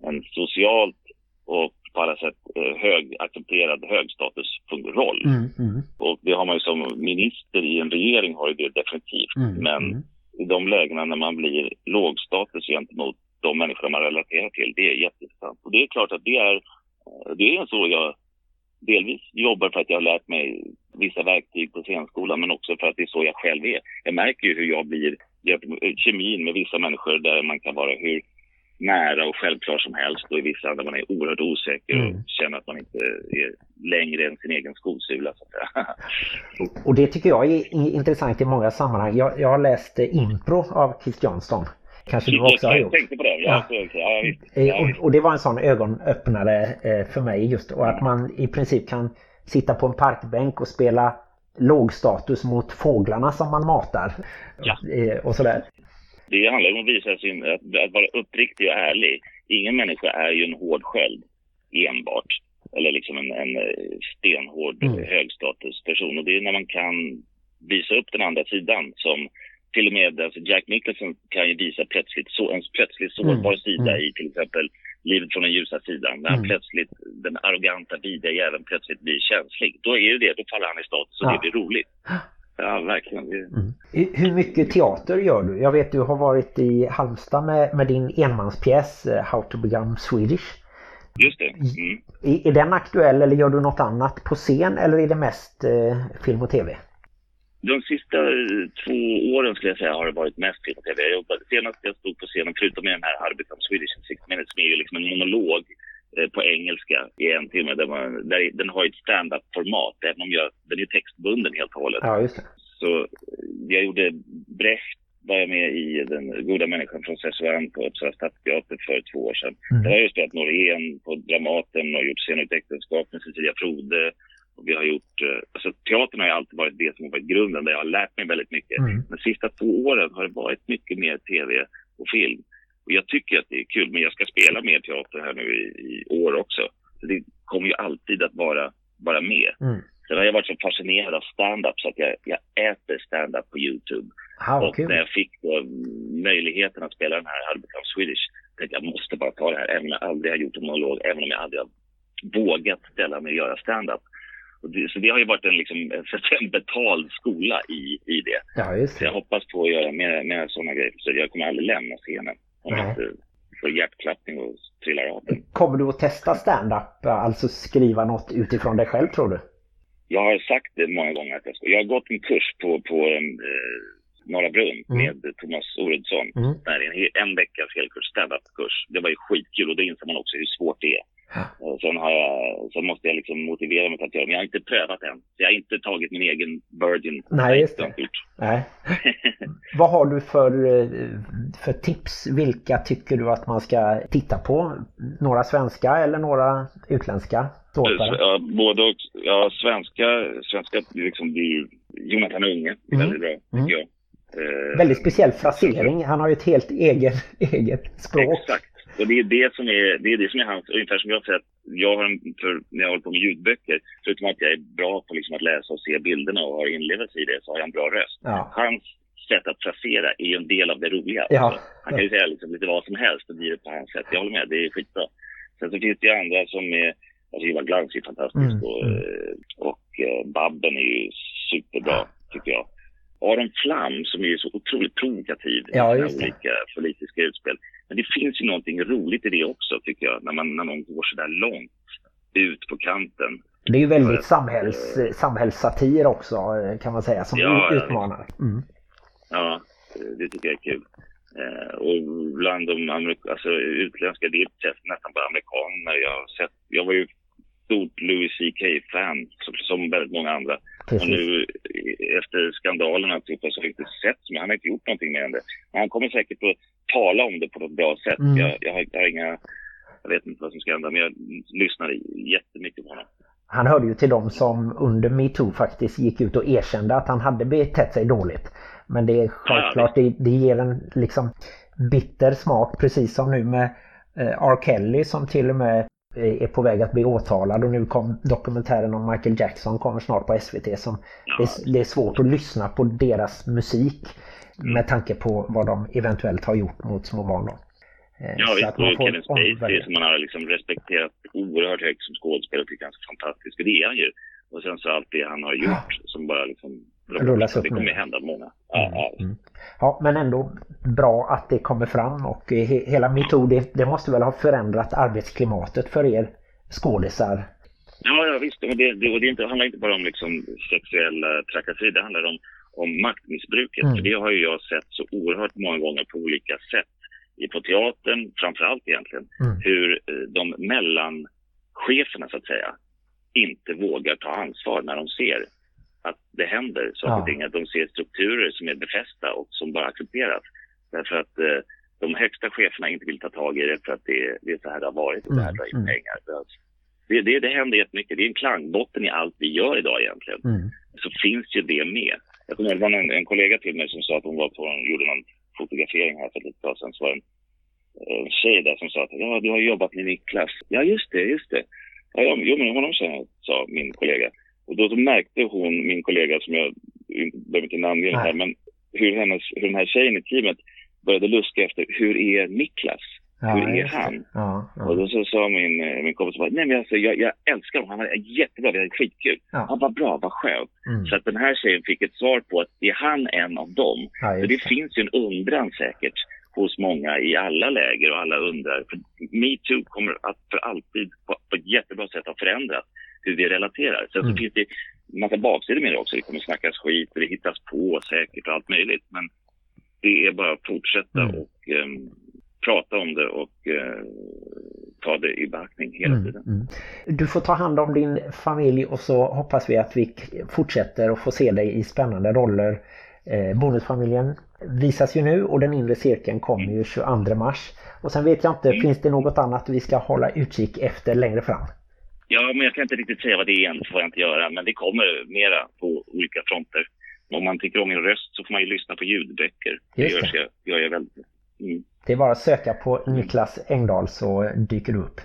en socialt och på alla sätt eh, hög, accepterad högstatusroll. Mm, mm, Och det har man ju som minister i en regering har ju det definitivt. mm, Men mm. i de lägena när man blir lågstatus gentemot de människor man relaterar till, det är jätteintressant. Och det är klart att det är, eh, det är så jag delvis jobbar för att jag har lärt mig vissa verktyg på scenskolan, men också för att det är så jag själv är. Jag märker ju hur jag blir, kemin med vissa människor där man kan vara hur nära och självklar som helst och i vissa där man är oerhört osäker Mm. och känner att man inte är längre än sin egen skosula. Och det tycker jag är intressant i många sammanhang. Jag, jag har läst eh, Impro av Keith Johnston. Kanske du också har jag gjort. tänkte på det. Ja. Ja, så, ja, visst. Eh. Och, och det var en sån ögonöppnare eh, för mig just. Och att man i princip kan sitta på en parkbänk och spela lågstatus mot fåglarna som man matar. Ja. Eh, Och sådär. Det handlar om att visa sin, att, vara uppriktig och ärlig. Ingen människa är ju en hård sköld enbart. Eller liksom en, en eh, stenhård mm. högstatusperson. Och det är när man kan visa upp den andra sidan som till och med alltså Jack Nicholson kan ju visa plötsligt så, en plötsligt sårbar Mm, sida mm. i till exempel Livet från den ljusa sidan. När han Mm. plötsligt, den arroganta vidriga jäveln plötsligt blir känslig. Då är ju det, då faller han i status och Ja. det blir roligt. Ja, verkligen. Det, Mm. Hur mycket teater gör du? Jag vet du har varit i Halmstad med, med din enmanspjäs eh, How to become Swedish. just det. Mm. Är, är den aktuell eller gör du något annat på scen eller är det mest eh, film och tv? De sista eh, två åren skulle jag säga har det varit mest film och tv. Jag jobbade, senast jag stod på scenen, förutom med den här to become Swedish in six minutes, som är ju liksom en monolog eh, på engelska i en timme. Där man, där, den har ju ett stand-up-format, även om jag, den är textbunden helt och hållet. Ja, just det. Så jag gjorde Brecht, var jag med i Den goda människan från Szechuan på Uppsala stadsteater för två år sedan. Mm. Där har jag spelat Norén på Dramaten och gjort Scen och äktenskap med Cecilia Frode. Och vi har gjort, eh, alltså teatern har alltid varit det som har varit grunden där jag har lärt mig väldigt mycket. Mm. De sista två åren har det varit mycket mer tv och film. Och jag tycker att det är kul, men jag ska spela mer teater här nu i, i år också. Så det kommer ju alltid att vara, vara med. Mm. Sen har jag varit så fascinerad av stand-up så att jag, jag äter stand-up på Youtube. Ah, och när kul. jag fick då möjligheten att spela den här become Swedish tänkte jag jag måste bara ta det här, även om jag aldrig har gjort en monolog, även om jag aldrig har vågat ställa mig och göra stand-up. Det, så det har ju varit en, liksom, en betald skola i, i det. Ja, just Så jag det. hoppas på att göra mer, mer sådana grejer. Så jag kommer aldrig lämna scenen om jag inte får hjärtklappning och trillar av den. Kommer du att testa stand-up? Alltså skriva något utifrån dig själv tror du? Jag har sagt det många gånger att jag ska. Jag har gått en kurs på, på eh, Norra Brunn Mm. med Thomas Oredsson. Mm. Där en, en veckas helkurs, stand-up-kurs. Det var ju skitkul och då inser man också hur svårt det är. Och sen, har jag, sen måste jag liksom motivera mig till att göra men jag har inte prövat än. Så jag har inte tagit min egen Virgin. Nej, just gjort. Nej. Vad har du för, eh, för tips? Vilka tycker du att man ska titta på? Några svenska eller några utländska? Ja, både och. Ja, svenska, svenska liksom blir ju Jonathan Unge. är Mm. Väldigt bra, tycker Mm. jag. Eh, Väldigt speciell frasering. Han har ju ett helt egen, eget språk. Exakt. Och det är det som är, det är, det som är hans, ungefär som jag säger att jag har en, för när jag håller på med ljudböcker, förutom att jag är bra på liksom att läsa och se bilderna och har inlevelse i det, så har jag en bra röst. Ja. Hans sätt att frasera är ju en del av det roliga. Ja. Alltså, Han kan ju säga liksom lite vad som helst och blir det på hans sätt. Jag håller med, det är skitbra. Sen så finns det ju andra som är, alltså Ivar Glans är fantastisk Mm, och, mm. eh, och eh, Babben är ju superbra, tycker jag. Aron Flam som är så otroligt provokativ i Ja, sina just det. olika politiska utspel. Men det finns ju någonting roligt i det också tycker jag, när, man, när någon går så där långt ut på kanten. Det är ju väldigt samhälls, samhällssatir också eh, kan man säga som Ja, ja, utmanar. Mm. Ja, det tycker jag är kul. Eh, och bland de amerik- alltså, utländska, det är nästan bara amerikaner jag har sett. Jag var ju stort Louis CK-fan, som, som väldigt många andra. Och Precis. nu eh, efter skandalen och alltihopa så har jag inte sett så han har inte gjort någonting med det. Men han kommer säkert att tala om det på något bra sätt. Mm. Jag, jag, har, jag har inga, jag vet inte vad som ska hända, men jag lyssnar jättemycket på honom. Han hörde ju till dem som under MeToo faktiskt gick ut och erkände att han hade betett sig dåligt. Men det är självklart, det, det ger en liksom bitter smak precis som nu med eh, R. Kelly som till och med är på väg att bli åtalad och nu kom dokumentären om Michael Jackson kommer snart på SVT som det, är, det är svårt att lyssna på deras musik med tanke på vad de eventuellt har gjort mot små barn. Då. Eh, ja, visst. Och Kevin Spacey som man har liksom respekterat oerhört högt som skådespelare och tycker han är fantastisk. Och det är han ju. Och sen så allt det han har gjort ja. som bara liksom rullas upp Det kommer hända många. Ja, mm. ja. Mm. ja, men ändå bra att det kommer fram och he hela metod det, det måste väl ha förändrat arbetsklimatet för er skådisar Ja, ja visst. Och det, det, och det, inte, handlar inte bara om liksom sexuella trakasserier. Det handlar om, om maktmissbruket. Mm. För det har ju jag sett så oerhört många gånger på olika sätt på teatern framförallt egentligen, mm. hur eh, de mellancheferna så att säga inte vågar ta ansvar när de ser att det händer saker och ting, att de ser strukturer som är befästa och som bara accepteras. Därför att eh, de högsta cheferna inte vill ta tag i det för att det, det är så här det har varit och det här mm. drar in mm. pengar. Det, det, det händer jättemycket. Det är en klangbotten i allt vi gör idag egentligen. Mm. Så finns ju det med. Jag kommer ihåg, det var en, en kollega till mig som sa att hon var på, gjorde någon fotografering här för ett litet tag sedan. Så var en, en tjej där som sa att ja, du har jobbat med Niklas. Ja, just det, just det. Ja, ja jo, men honom känner jag, sa min kollega. Och då, märkte hon, min kollega, som jag behöver inte namnge här, men hur, hennes, hur den här tjejen i teamet började luska efter, hur är Niklas? Ja, hur är han? Ja, ja. Och då så sa min, eh, min kompis bara, nej men alltså jag, jag älskar honom, han är jättebra, vi hade skitkul. Ja. Han var bra, vad skönt. Mm. Så att den här tjejen fick ett svar på att är han en av dem? För det finns ju en undran säkert hos många i alla läger och alla undrar. För metoo kommer att för alltid på, på ett jättebra sätt ha förändrat hur vi relaterar. Sen mm. så finns det en massa baksidor med det också. Det kommer snackas skit och det hittas på säkert och allt möjligt. Men det är bara att fortsätta mm. och um, prata om det och uh, ta det i beaktning hela mm, tiden. Mm. Du får ta hand om din familj och så hoppas vi att vi fortsätter att få se dig i spännande roller. Eh, bonusfamiljen visas ju nu och den inre cirkeln kommer ju 22 mars. Och sen vet jag inte, mm. finns det något annat vi ska hålla utkik efter längre fram? Ja, men jag kan inte riktigt säga vad det är än, får jag inte göra. Men det kommer mera på olika fronter. Om man tycker om min röst så får man ju lyssna på ljudböcker. Just det, gör, jag, gör jag väldigt. Mm. Det är bara att söka på Niklas Engdahl så dyker du upp.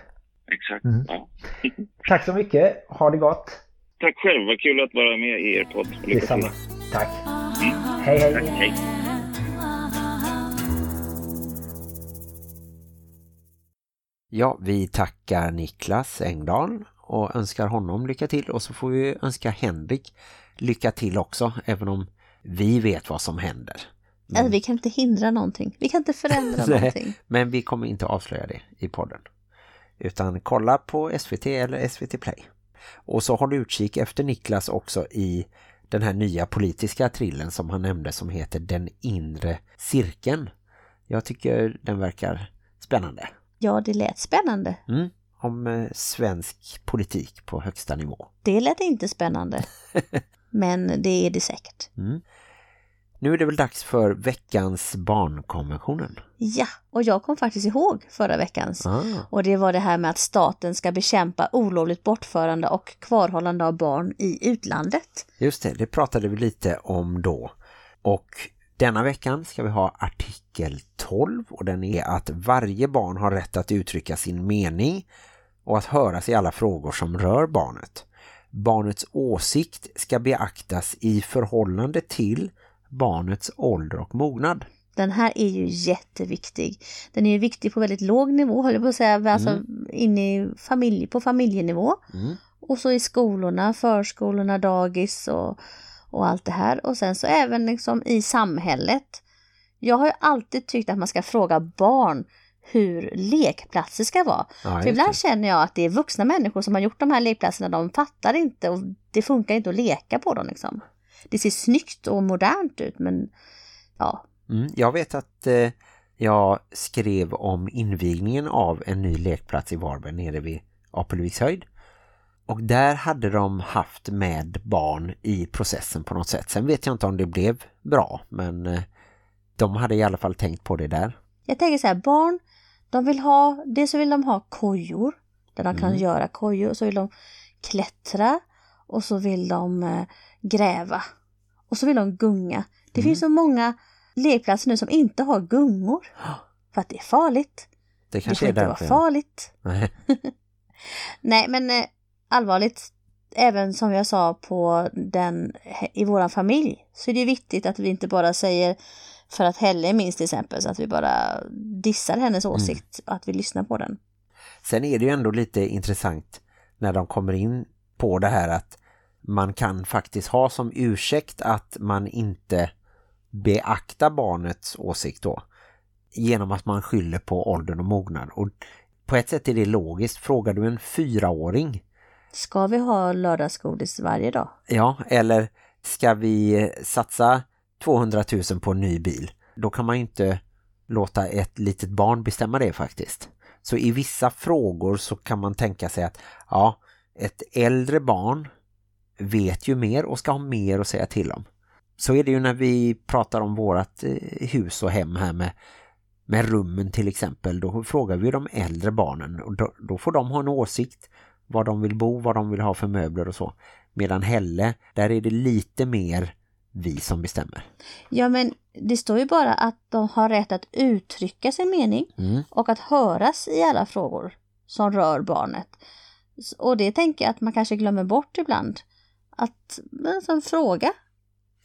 Exakt, mm. ja. Tack så mycket, ha det gott! Tack själv, vad kul att vara med i er podd. Detsamma, tack! Mm. Hej hej! Tack, hej. Ja, vi tackar Niklas Engdahl och önskar honom lycka till och så får vi önska Henrik lycka till också, även om vi vet vad som händer. Men... Alltså, vi kan inte hindra någonting. Vi kan inte förändra någonting. Men vi kommer inte avslöja det i podden. Utan kolla på SVT eller SVT Play. Och så håll utkik efter Niklas också i den här nya politiska trillen som han nämnde som heter Den inre cirkeln. Jag tycker den verkar spännande. Ja, det lät spännande. Mm, om eh, svensk politik på högsta nivå. Det lät inte spännande. Men det är det säkert. Mm. Nu är det väl dags för veckans barnkonventionen. Ja, och jag kom faktiskt ihåg förra veckans. Ah. Och det var det här med att staten ska bekämpa olovligt bortförande och kvarhållande av barn i utlandet. Just det, det pratade vi lite om då. Och denna veckan ska vi ha artikel 12 och den är att varje barn har rätt att uttrycka sin mening och att höras i alla frågor som rör barnet. Barnets åsikt ska beaktas i förhållande till barnets ålder och mognad. Den här är ju jätteviktig. Den är ju viktig på väldigt låg nivå, höll jag på att säga, alltså mm. inne i familj, på familjenivå. Mm. Och så i skolorna, förskolorna, dagis och och allt det här. Och sen så även liksom i samhället. Jag har ju alltid tyckt att man ska fråga barn hur lekplatser ska vara. Ja, För ibland känner jag att det är vuxna människor som har gjort de här lekplatserna, de fattar inte och det funkar inte att leka på dem liksom. Det ser snyggt och modernt ut men ja. Mm, jag vet att eh, jag skrev om invigningen av en ny lekplats i Varberg nere vid Apelviks höjd. Och där hade de haft med barn i processen på något sätt. Sen vet jag inte om det blev bra, men eh, de hade i alla fall tänkt på det där. Jag tänker så här, barn, de vill ha, det så vill de ha kojor, där de kan mm. göra kojor. Och så vill de klättra och så vill de eh, gräva och så vill de gunga. Det Mm. finns så många lekplatser nu som inte har gungor för att det är farligt. Det Det kanske får är inte vara därför. farligt. Nej. Nej, men eh, allvarligt, även som jag sa på den i våran familj, så är det viktigt att vi inte bara säger för att Helle är minst till exempel, så att vi bara dissar hennes Mm. åsikt, att vi lyssnar på den. Sen är det ju ändå lite intressant när de kommer in på det här att man kan faktiskt ha som ursäkt att man inte beaktar barnets åsikt då. Genom att man skyller på åldern och mognad. Och på ett sätt är det logiskt. Frågar du en fyraåring Ska vi ha lördagsgodis varje dag? Ja, eller ska vi satsa 200 000 på en ny bil? Då kan man inte låta ett litet barn bestämma det faktiskt. Så i vissa frågor så kan man tänka sig att ja, ett äldre barn vet ju mer och ska ha mer att säga till om. Så är det ju när vi pratar om vårat eh, hus och hem här med, med rummen till exempel. Då frågar vi de äldre barnen och då, då får de ha en åsikt var de vill bo, vad de vill ha för möbler och så. Medan Helle, där är det lite mer vi som bestämmer. Ja, men det står ju bara att de har rätt att uttrycka sin mening Mm. och att höras i alla frågor som rör barnet. Och det tänker jag att man kanske glömmer bort ibland. Att som fråga.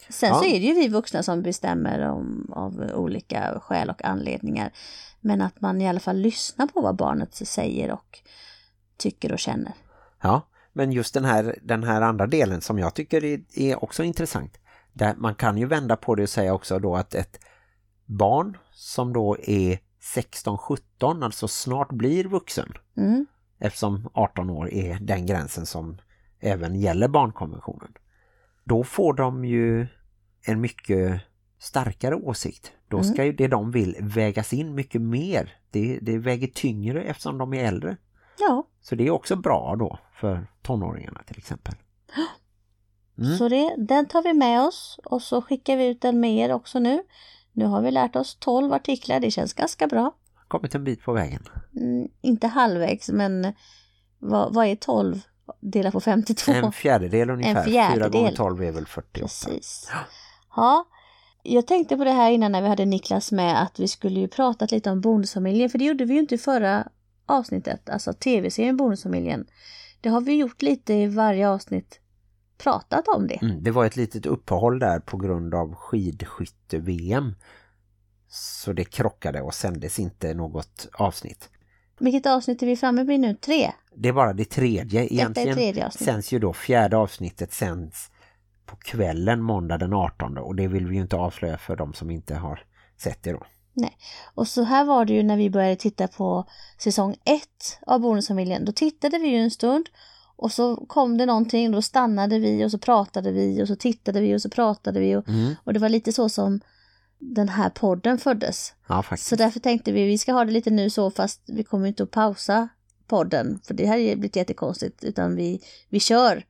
Sen Ja. så är det ju vi vuxna som bestämmer om, av olika skäl och anledningar. Men att man i alla fall lyssnar på vad barnet säger och tycker och känner. Ja, men just den här, den här andra delen som jag tycker är, är också intressant. Där man kan ju vända på det och säga också då att ett barn som då är 16-17, alltså snart blir vuxen. Mm. eftersom 18 år är den gränsen som även gäller barnkonventionen. Då får de ju en mycket starkare åsikt. Då ska ju det de vill vägas in mycket mer. Det, det väger tyngre eftersom de är äldre. Ja, Så det är också bra då för tonåringarna till exempel. Mm. så det, den tar vi med oss och så skickar vi ut den med er också nu. Nu har vi lärt oss 12 artiklar, det känns ganska bra. Kommit en bit på vägen. Mm, inte halvvägs, men vad, vad är 12 delat på 52? En fjärdedel ungefär. fjärdedel. 4 gånger 12 är väl 48. Precis. Ja, jag tänkte på det här innan när vi hade Niklas med att vi skulle ju pratat lite om bonusfamiljen, för det gjorde vi ju inte i förra avsnittet, alltså tv-serien Bonusfamiljen. Det har vi gjort lite i varje avsnitt pratat om det. Mm, det var ett litet uppehåll där på grund av skidskytte-VM. Så det krockade och sändes inte något avsnitt. Vilket avsnitt är vi framme vid nu? Tre? Det är bara det tredje. Detta är Egentligen tredje avsnitt. sänds ju då fjärde avsnittet sänds på kvällen måndag den 18 och det vill vi ju inte avslöja för de som inte har sett det då. Och så här var det ju när vi började titta på säsong ett av Bonusfamiljen. Då tittade vi ju en stund och så kom det någonting, då stannade vi och så pratade vi och så tittade vi och så pratade vi och, Mm. och det var lite så som den här podden föddes. Ja. Så därför tänkte vi vi ska ha det lite nu så fast vi kommer inte att pausa podden för det här är blivit jättekonstigt utan vi, vi kör.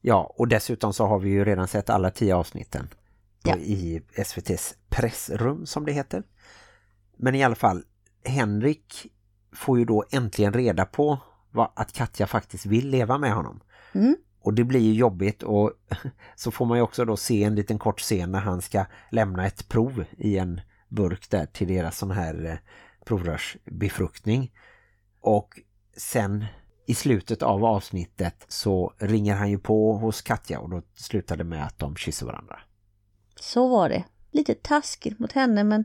Ja, och dessutom så har vi ju redan sett alla tio avsnitten på- Ja. i SVTs pressrum som det heter. Men i alla fall, Henrik får ju då äntligen reda på att Katja faktiskt vill leva med honom. Mm. Och det blir ju jobbigt och så får man ju också då se en liten kort scen när han ska lämna ett prov i en burk där till deras sån här eh, provrörsbefruktning. Och sen i slutet av avsnittet så ringer han ju på hos Katja och då slutar det med att de kysser varandra. Så var det. Lite taskigt mot henne men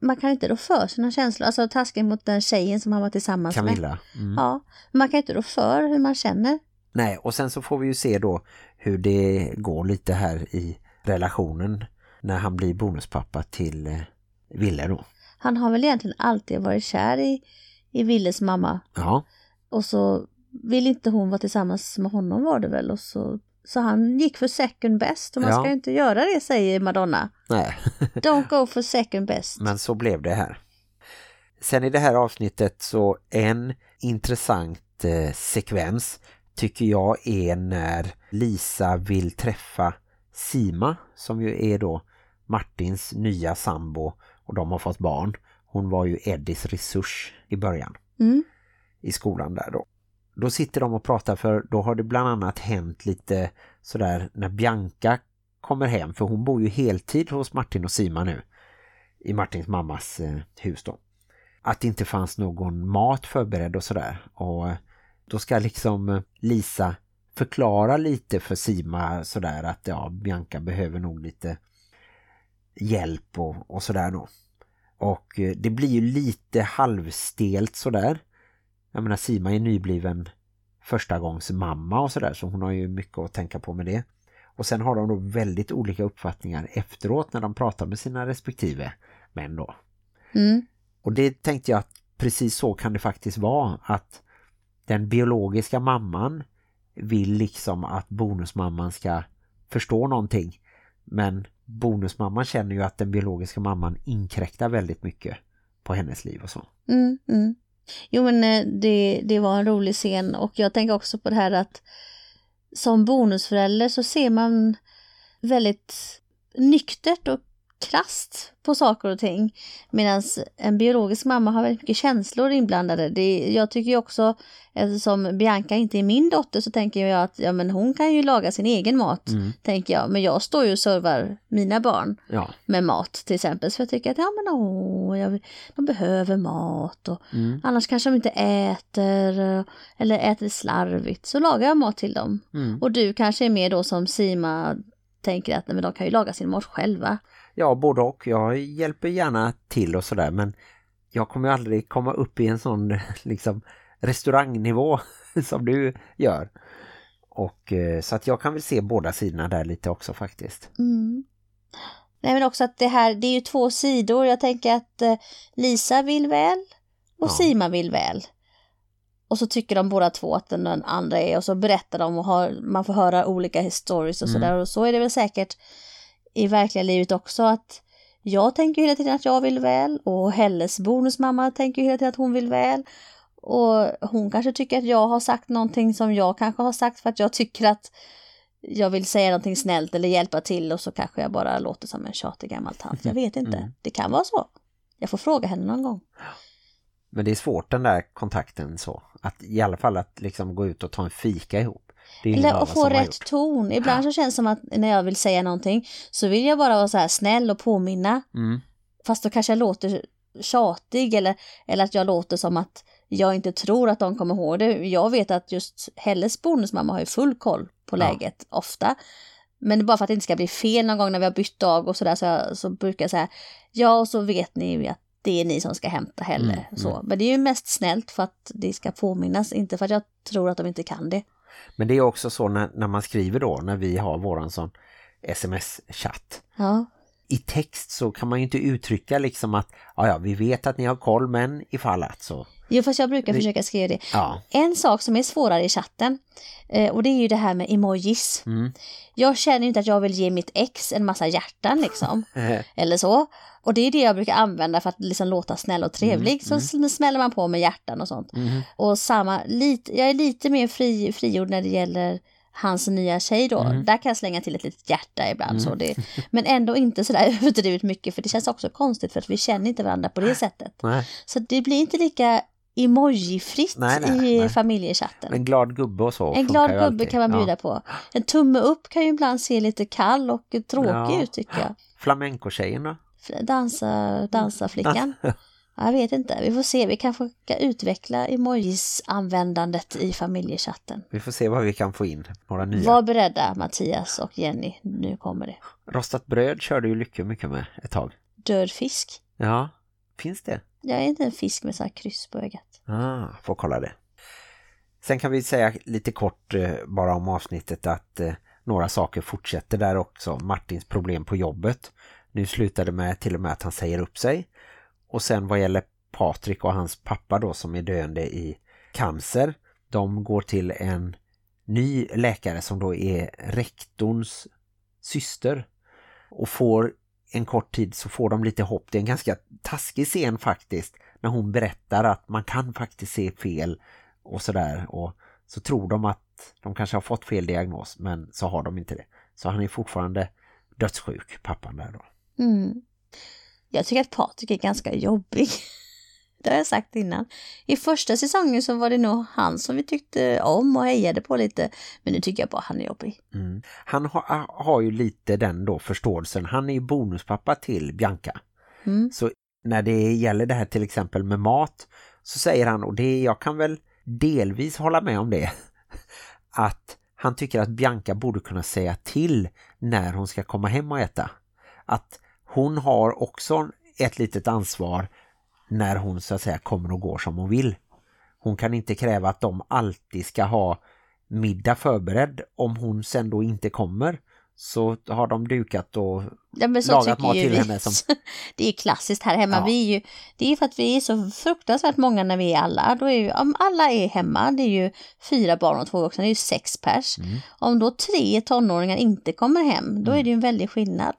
man kan inte då för sina känslor. Alltså taskigt mot den tjejen som han var tillsammans med. Camilla. Mm. Ja, men man kan inte då för hur man känner. Nej, och sen så får vi ju se då hur det går lite här i relationen när han blir bonuspappa till eh, Ville då. Han har väl egentligen alltid varit kär i, i Willes mamma. Ja, Och så vill inte hon vara tillsammans med honom var det väl. Och så, så han gick för second best. Och man Ja. ska ju inte göra det säger Madonna. nej. Don't go for second best. Men så blev det här. Sen i det här avsnittet så en intressant eh, sekvens tycker jag är när Lisa vill träffa Sima som ju är då Martins nya sambo och de har fått barn. Hon var ju Eddies resurs i början Mm. i skolan där då då sitter de och pratar för då har det bland annat hänt lite sådär när Bianca kommer hem. För hon bor ju heltid hos Martin och Sima nu. I Martins mammas eh, hus då. Att det inte fanns någon mat förberedd och sådär. Och eh, då ska liksom eh, Lisa förklara lite för Sima sådär att ja, Bianca behöver nog lite hjälp och, och sådär då. Och eh, det blir ju lite halvstelt sådär. Jag menar Sima är nybliven första gångs mamma och sådär så hon har ju mycket att tänka på med det. Och sen har de då väldigt olika uppfattningar efteråt när de pratar med sina respektive män då. Mm. Och det tänkte jag att precis så kan det faktiskt vara att den biologiska mamman vill liksom att bonusmamman ska förstå någonting. Men bonusmamman känner ju att den biologiska mamman inkräktar väldigt mycket på hennes liv och så. Mm, mm. Jo men eh, det, det var en rolig scen. Och jag tänker också på det här att som bonusförälder så ser man väldigt nyktert och krast på saker och ting. Medan en biologisk mamma har väldigt mycket känslor inblandade. Det, jag tycker ju också, eftersom Bianca inte är min dotter så tänker jag att ja, men hon kan ju laga sin egen mat. Mm. Tänker jag. Men jag står ju och servar mina barn Ja. med mat till exempel. Så jag tycker att ja men åh, jag, de behöver mat och Mm. annars kanske de inte äter eller äter slarvigt. Så lagar jag mat till dem. Mm. Och du kanske är med då som Sima tänker att nej, men de kan ju laga sin mat själva. Ja, både och. Jag hjälper gärna till och sådär men jag kommer ju aldrig komma upp i en sån liksom restaurangnivå som du gör. Och eh, så att jag kan väl se båda sidorna där lite också faktiskt. Mm. Nej men också att det här, det är ju två sidor. Jag tänker att eh, Lisa vill väl och Ja. Sima vill väl. Och så tycker de båda två att den den andra är och så berättar de och har, man får höra olika stories och Mm. sådär. Och så är det väl säkert i verkliga livet också att jag tänker hela tiden att jag vill väl och Helles bonusmamma tänker hela tiden att hon vill väl. Och hon kanske tycker att jag har sagt någonting som jag kanske har sagt för att jag tycker att jag vill säga någonting snällt eller hjälpa till och så kanske jag bara låter som en tjatig gammal tant. Jag vet inte. Mm. Det kan vara så. Jag får fråga henne någon gång. Men det är svårt den där kontakten så. Att i alla fall att liksom gå ut och ta en fika ihop. Eller att få rätt ton. Ibland så känns det som att när jag vill säga någonting så vill jag bara vara så här snäll och påminna. Mm. Fast då kanske jag låter tjatig eller, eller att jag låter som att jag inte tror att de kommer ihåg det. Jag vet att just Helles bonusmamma har ju full koll på Ja. läget ofta. Men bara för att det inte ska bli fel någon gång när vi har bytt dag och sådär så, jag- så brukar jag säga ja och så vet ni ju att det är ni som ska hämta Helle. Mm, så. mm. Men det är ju mest snällt för att det ska påminnas, inte för att jag tror att de inte kan det. Men det är också så när, när man skriver då, när vi har våran sån sms-chatt. Ja, I text så kan man ju inte uttrycka liksom att ja, vi vet att ni har koll men ifall att så. Jo fast jag brukar Det- försöka skriva det. Ja. En sak som är svårare i chatten eh, och det är ju det här med emojis. Mm. Jag känner inte att jag vill ge mitt ex en massa hjärtan liksom. Eller så. Och det är det jag brukar använda för att liksom låta snäll och trevlig. så sm- smäller man på med hjärtan och sånt. Mm. Och samma, lite, jag är lite mer fri, frigjord när det gäller hans nya tjej då. Mm. Där kan jag slänga till ett litet hjärta ibland. Så det, men ändå inte sådär överdrivet mycket för det känns också konstigt för att vi känner inte varandra på det sättet. Nej. Så det blir inte lika emojifritt Nej, nej, i nej. familjechatten. En glad gubbe och så. En glad gubbe alltid. kan man bjuda Ja. på. En tumme upp kan ju ibland se lite kall och tråkig Ja. ut tycker jag. Flamenco-tjejen då? Dansa, dansa flickan. Jag vet inte, vi får se. Vi kanske ska utveckla emojis-användandet i familjechatten. Vi får se vad vi kan få in. Några nya. Var beredda Mattias och Jenny, nu kommer det. Rostat bröd körde ju Lycke mycket med ett tag. Död fisk. Ja, finns det? Jag är inte en fisk med så här kryss på ögat. Ah, får kolla det. Sen kan vi säga lite kort eh, bara om avsnittet att eh, några saker fortsätter där också. Martins problem på jobbet. Nu slutade med till och med att han säger upp sig. Och sen vad gäller Patrik och hans pappa då som är döende i cancer. De går till en ny läkare som då är rektorns syster. Och får en kort tid så får de lite hopp. Det är en ganska taskig scen faktiskt. När hon berättar att man kan faktiskt se fel och sådär. Och så tror de att de kanske har fått fel diagnos men så har de inte det. Så han är fortfarande dödssjuk, pappan där då. Mm. Jag tycker att Patrik är ganska jobbig. Det har jag sagt innan. I första säsongen så var det nog han som vi tyckte om och hejade på lite. Men nu tycker jag bara han är jobbig. Mm. Han har, har ju lite den då förståelsen. Han är ju bonuspappa till Bianca. Mm. Så när det gäller det här till exempel med mat så säger han, och det jag kan väl delvis hålla med om det, att han tycker att Bianca borde kunna säga till när hon ska komma hem och äta. Att hon har också ett litet ansvar när hon så att säga kommer och går som hon vill. Hon kan inte kräva att de alltid ska ha middag förberedd om hon sen då inte kommer så har de dukat och Ja, lagat mat till vi. henne som Det är ju klassiskt här hemma. Ja. Vi är ju, det är för att vi är så fruktansvärt många när vi är alla. Då är ju, om alla är hemma, det är ju fyra barn och två vuxna, det är ju sex pers. Mm. Om då tre tonåringar inte kommer hem, då är det ju en väldig skillnad.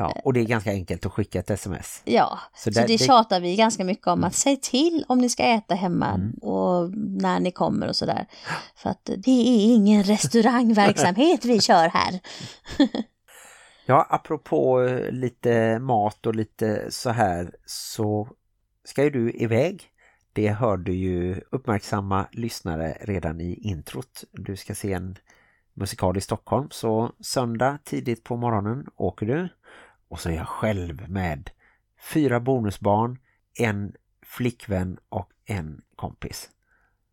Ja, och det är ganska enkelt att skicka ett sms. Ja, Så så, där- det det- tjatar vi ganska mycket om att säg till om ni ska äta hemma Mm. och när ni kommer och sådär. För att det är ingen restaurangverksamhet vi kör här. Ja, apropå eh, lite mat och lite så här så ska ju du iväg. Det hörde ju uppmärksamma lyssnare redan i introt. Du ska se en musikal i Stockholm. Så söndag tidigt på morgonen åker du. Och så är jag själv med fyra bonusbarn, en flickvän och en kompis.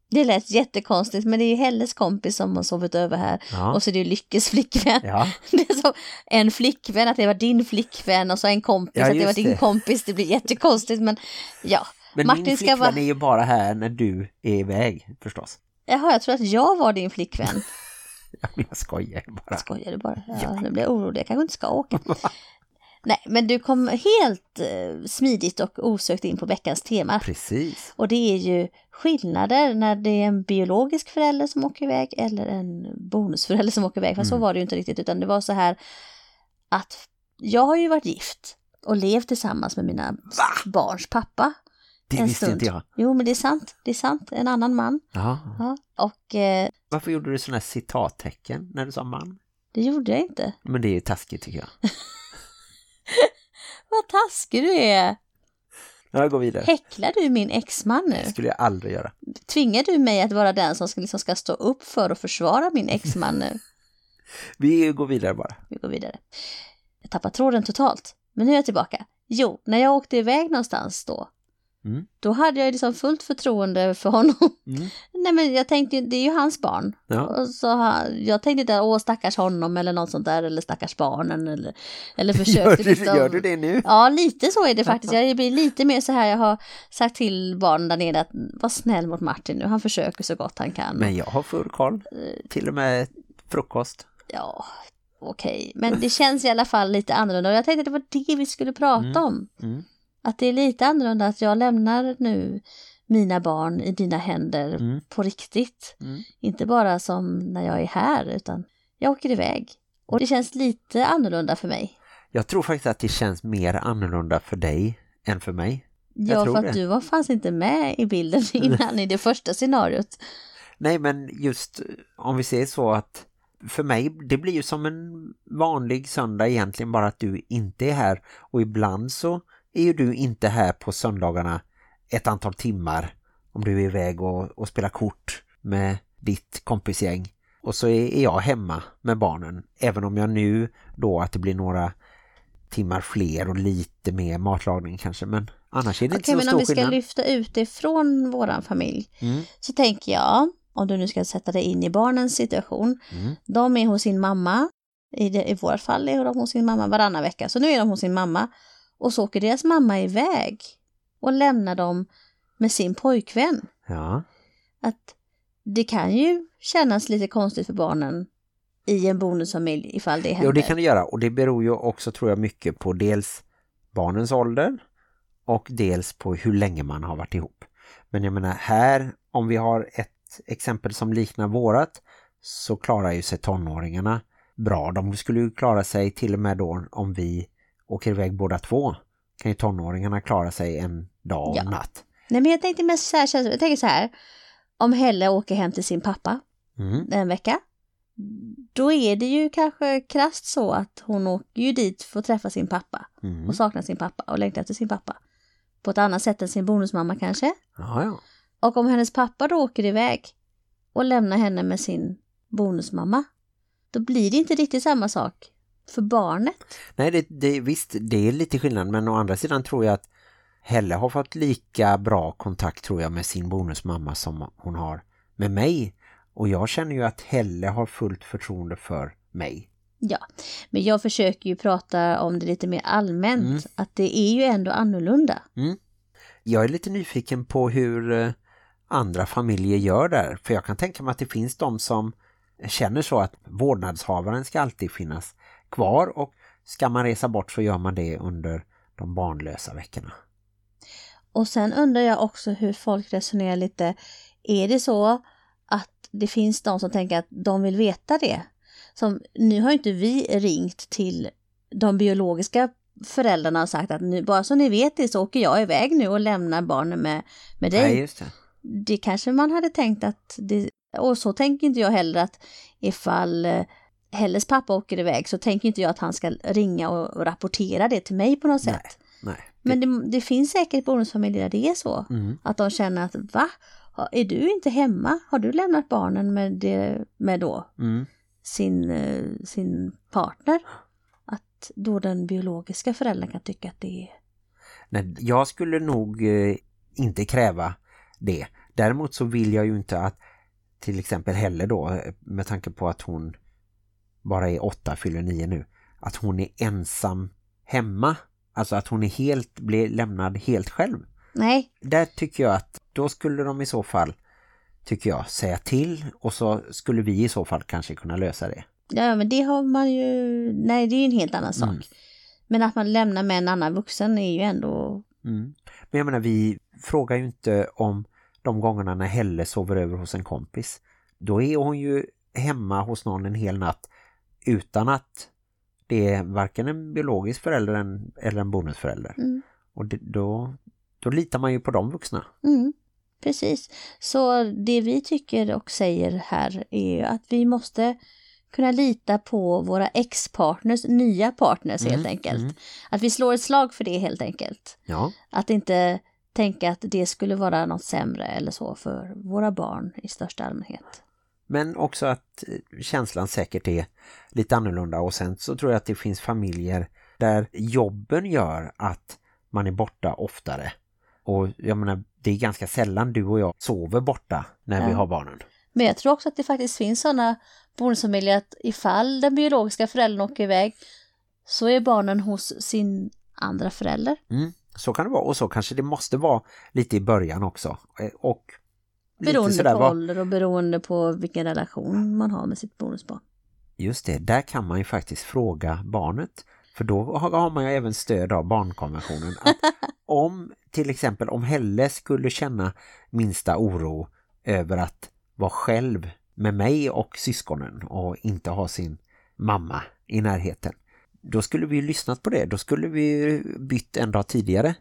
Det lät jättekonstigt men det är ju Helles kompis som har sovit över här Ja, och så är det ju Lyckes flickvän. ja. Det är så, en flickvän, att det var din flickvän och så en kompis, Ja, att det var din det. kompis. Det blir jättekonstigt men ja. Men Martin min ska flickvän vara- är ju bara här när du är iväg förstås. Jaha, jag tror att jag var din flickvän. Ja, jag skojar bara. Skojar du bara? Ja, nu blir jag orolig. Jag kanske inte ska åka. Nej, men du kom helt eh, smidigt och osökt in på veckans tema. Precis. Och det är ju skillnader när det är en biologisk förälder som åker iväg eller en bonusförälder som åker iväg. För så Mm. var det ju inte riktigt, utan det var så här att jag har ju varit gift och levt tillsammans med mina barns pappa. Det visste stund. inte jag. Jo, men det är sant. Det är sant. En annan man. Ja. Ja. Och eh, Varför gjorde du sådana här citattecken när du sa man? det gjorde jag inte. Men det är ju taskigt tycker jag. Vad taskig du är. Jag går vidare. Häcklar du min exman nu? Det skulle jag aldrig göra. Tvingar du mig att vara den som ska, liksom ska stå upp för och försvara min exman nu? Vi går vidare bara. Vi går vidare. Jag tappar tråden totalt. Men nu är jag tillbaka. Jo, när jag åkte iväg någonstans då, Mm. då hade jag liksom fullt förtroende för honom. Mm. Nej men jag tänkte det är ju hans barn. Ja. Så jag tänkte inte, åh stackars honom eller något sånt där, eller stackars barnen eller, eller försökte Gör, du, liksom... gör du det nu? Ja, lite så är det faktiskt. Jag blir lite mer så här, jag har sagt till barnen där nere att var snäll mot Martin nu, han försöker så gott han kan. Men jag har full koll. Till och med frukost. Ja, okej. Men det känns i alla fall lite annorlunda och jag tänkte att det var det vi skulle prata Mm. om. Att det är lite annorlunda att jag lämnar nu mina barn i dina händer Mm. på riktigt. Mm. Inte bara som när jag är här utan jag åker iväg. Och det känns lite annorlunda för mig. Jag tror faktiskt att det känns mer annorlunda för dig än för mig. Jag Ja, för att det. du var fanns inte med i bilden innan i det första scenariot. Nej, men just om vi säger så att för mig, det blir ju som en vanlig söndag egentligen bara att du inte är här. Och ibland så är ju du inte här på söndagarna ett antal timmar om du är iväg och, och spelar kort med ditt kompisgäng. Och så är, jag hemma med barnen. Även om jag nu då att det blir några timmar fler och lite mer matlagning kanske. Men annars är det Okej, inte men så om stor vi ska skillnad. lyfta ut det från våran familj Mm, så tänker jag, om du nu ska sätta dig in i barnens situation, mm, de är hos sin mamma, i, det, i vårt fall är de hos sin mamma varannan vecka, så nu är de hos sin mamma och så åker deras mamma iväg och lämnar dem med sin pojkvän. ja. Att det kan ju kännas lite konstigt för barnen i en bonusfamilj ifall det händer. Jo, det kan det göra. Och det beror ju också, tror jag, mycket på dels barnens ålder och dels på hur länge man har varit ihop. Men jag menar, här, om vi har ett exempel som liknar vårat så klarar ju sig tonåringarna bra. De skulle ju klara sig till och med då om vi åker iväg båda två. Kan ju tonåringarna klara sig en dag och Ja. natt. Nej men jag tänkte mest så här, jag tänker så här, om Helle åker hem till sin pappa Mm. en vecka, då är det ju kanske krasst så att hon åker ju dit för att träffa sin pappa Mm. och saknar sin pappa och längtar efter sin pappa på ett annat sätt än sin bonusmamma kanske. Ja, ja. Och om hennes pappa då åker iväg och lämnar henne med sin bonusmamma, då blir det inte riktigt samma sak för barnet. Nej, det, det, visst, det är lite skillnad. Men å andra sidan tror jag att Helle har fått lika bra kontakt tror jag med sin bonusmamma som hon har med mig. Och jag känner ju att Helle har fullt förtroende för mig. Ja, men jag försöker ju prata om det lite mer allmänt, Mm. att det är ju ändå annorlunda. Jag är lite nyfiken på hur eh, andra familjer gör där. För jag kan tänka mig att det finns de som känner så att vårdnadshavaren ska alltid finnas kvar och ska man resa bort så gör man det under de barnlösa veckorna. Och sen undrar jag också hur folk resonerar lite. Är det så att det finns de som tänker att de vill veta det? Som, nu har inte vi ringt till de biologiska föräldrarna och sagt att nu, bara så ni vet det så åker jag iväg nu och lämnar barnen med, med dig. Nej, just det. det kanske man hade tänkt att det, och så tänker inte jag heller att ifall eh, Helles pappa åker iväg så tänker inte jag att han ska ringa och, och rapportera det till mig på något Nej. sätt. Nej. Men det, det finns säkert bonusfamiljer där det är så. Mm. Att de känner att va? Är du inte hemma? Har du lämnat barnen med, det, med då Mm. sin, eh, sin partner? Att då den biologiska föräldern kan tycka att det är... Nej, jag skulle nog eh, inte kräva det. Däremot så vill jag ju inte att till exempel Helle då, eh, med tanke på att hon bara är åtta, fyller nio nu, att hon är ensam hemma. Alltså att hon är helt, blir lämnad helt själv. Nej, Där tycker jag att då skulle de i så fall, tycker jag, säga till och så skulle vi i så fall kanske kunna lösa det. ja, men det har man ju... Nej, det är ju en helt annan sak. Mm. Men att man lämnar med en annan vuxen är ju ändå... Mm. Men jag menar, vi frågar ju inte om de gångerna när Helle sover över hos en kompis. Då är hon ju hemma hos någon en hel natt utan att det är varken en biologisk förälder en- eller en bonusförälder. Mm. Och det, då, då litar man ju på de vuxna. Mm, precis. Så det vi tycker och säger här är att vi måste kunna lita på våra ex-partners, nya partners helt Mm, enkelt. mm. Att vi slår ett slag för det helt enkelt. Ja, Att inte tänka att det skulle vara något sämre eller så för våra barn i största allmänhet. Men också att eh, känslan säkert är lite annorlunda. Och sen så tror jag att det finns familjer där jobben gör att man är borta oftare. Och jag menar, det är ganska sällan du och jag sover borta när vi Ja. har barnen. Men jag tror också att det faktiskt finns sådana bonusfamiljer att ifall den biologiska föräldern åker iväg så är barnen hos sin andra förälder. Mm, så kan det vara. Och så kanske det måste vara lite i början också. Eh, Och Beroende sådär, på ålder och beroende på vilken relation man har med sitt bonusbarn. Just det, där kan man ju faktiskt fråga barnet. För då har man ju även stöd av barnkonventionen. Att om till exempel om Helle skulle känna minsta oro över att vara själv med mig och syskonen och inte ha sin mamma i närheten. Då skulle vi ju lyssnat på det. Då skulle vi ju bytt en dag tidigare.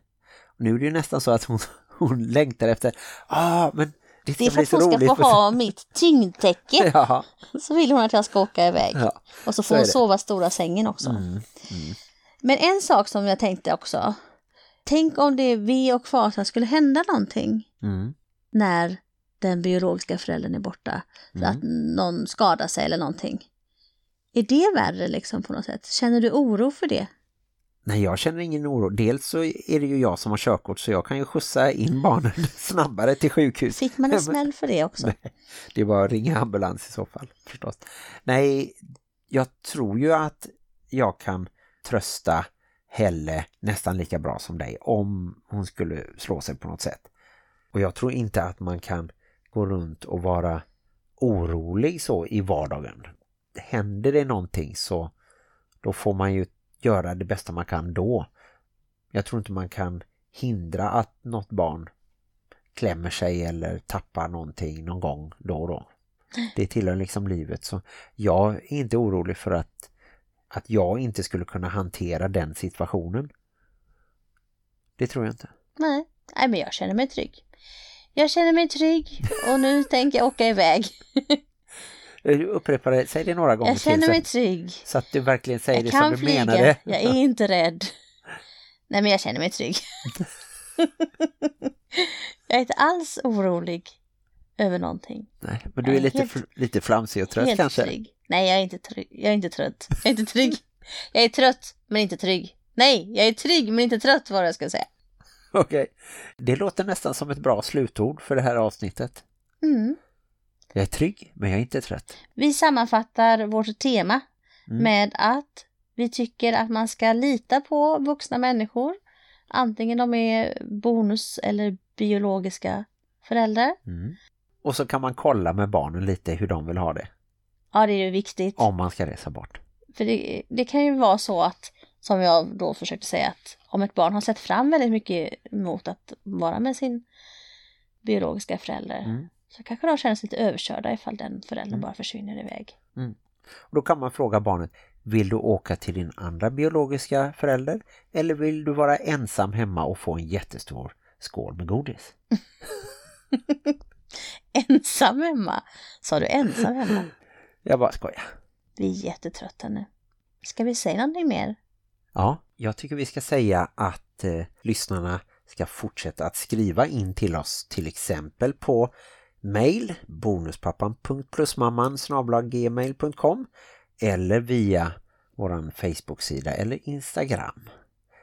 Nu är det ju nästan så att hon, hon längtar efter ah, men det är för att så hon ska få ha mitt tyngdtäcke. ja, Så vill hon att jag ska åka iväg. ja. Och så så får är hon sova stora sängen också. Mm. Men en sak som jag tänkte också. Tänk om det vi och Fasa skulle hända någonting Mm. när den biologiska föräldern är borta. Så Mm. att någon skadar sig eller någonting. Är det värre liksom på något sätt? Känner du oro för det? Nej, jag känner ingen oro. Dels så är det ju jag som har körkort så jag kan ju skjutsa in barnen snabbare till sjukhus. Fick man en smäll för det också? Nej, det är bara att ringa ambulans i så fall, förstås. Nej, jag tror ju att jag kan trösta Helle nästan lika bra som dig om hon skulle slå sig på något sätt. Och jag tror inte att man kan gå runt och vara orolig så i vardagen. Händer det någonting så då får man ju göra det bästa man kan då. Jag tror inte man kan hindra att något barn klämmer sig eller tappar någonting någon gång då och då. Det tillhör liksom livet så jag är inte orolig för att, att jag inte skulle kunna hantera den situationen. Det tror jag inte. Nej. Nej, men jag känner mig trygg. Jag känner mig trygg och nu tänker jag åka iväg. Eh, Upprepa det, säg det några gånger Jag känner till mig så, trygg. så att du verkligen säger Jag det som du flyga. menar det. Jag är inte rädd. Nej, men jag känner mig trygg. Jag är inte alls orolig över någonting. Nej, men du är Nej, lite, helt- lite flamsig och trött kanske. trygg. Nej, jag är inte trygg. Jag är inte trött. Jag är inte trygg. Jag är trött, men inte trygg. Nej, jag är trygg, men inte trött var jag ska säga. Okej. Det låter nästan som ett bra slutord för det här avsnittet. Mm. Jag är trygg, men jag är inte trött. Vi sammanfattar vårt tema Mm. med att vi tycker att man ska lita på vuxna människor. Antingen de är bonus eller biologiska föräldrar. Mm. Och så kan man kolla med barnen lite hur de vill ha det. Ja, det är ju viktigt. Om man ska resa bort. För det, det kan ju vara så att, som jag då försökte säga, att om ett barn har sett fram väldigt mycket mot att vara med sin biologiska förälder Mm. Så kanske de känner sig lite överkörda ifall den föräldern Mm. bara försvinner iväg. Och då kan man fråga barnet, vill du åka till din andra biologiska förälder? Eller vill du vara ensam hemma och få en jättestor skål med godis? Ensam hemma? Sa du ensam hemma? Jag bara skojar. Vi är jättetrötta nu. Ska vi säga någonting mer? Ja, jag tycker vi ska säga att eh, lyssnarna ska fortsätta att skriva in till oss till exempel på mail bonuspappan.plusmamman snablaggmail.com eller via vår Facebook-sida eller Instagram.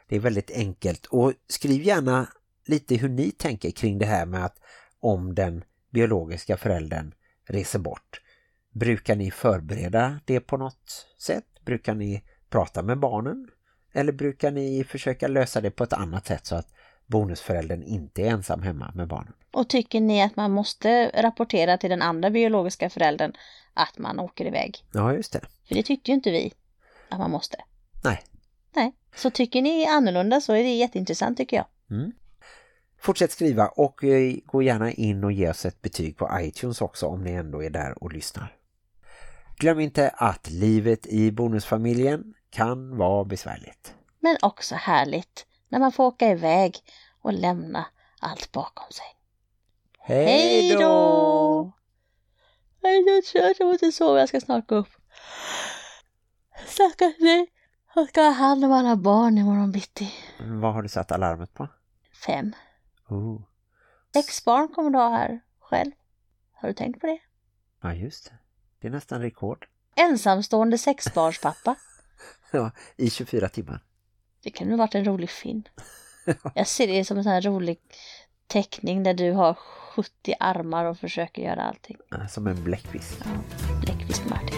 Det är väldigt enkelt och skriv gärna lite hur ni tänker kring det här med att om den biologiska föräldern reser bort. Brukar ni förbereda det på något sätt? Brukar ni prata med barnen? Eller brukar ni försöka lösa det på ett annat sätt så att bonusföräldern inte är ensam hemma med barnen? Och tycker ni att man måste rapportera till den andra biologiska föräldern att man åker iväg? Ja, just det. För det tyckte ju inte vi att man måste. Nej. Nej. Så tycker ni annorlunda så är det jätteintressant tycker jag. Mm. Fortsätt skriva och eh, gå gärna in och ge oss ett betyg på iTunes också om ni ändå är där och lyssnar. Glöm inte att livet i bonusfamiljen kan vara besvärligt. Men också härligt när man får åka iväg och lämna allt bakom sig. Hej då! Jag är så trött, jag måste sova, jag ska snart gå upp. Stackars dig. Jag ska ha hand om alla barn imorgon bitti. Vad har du satt alarmet på? Fem. Oh. Sex barn kommer du ha här själv. Har du tänkt på det? Ja, just det. Det är nästan rekord. Ensamstående sexbarnspappa. Ja, i 24 timmar. Det kan ju varit en rolig film. Jag ser det som en sån här rolig teckning där du har 70 armar och försöker göra allting. Som en bläckfisk. Ja, Bläckfisk Martin.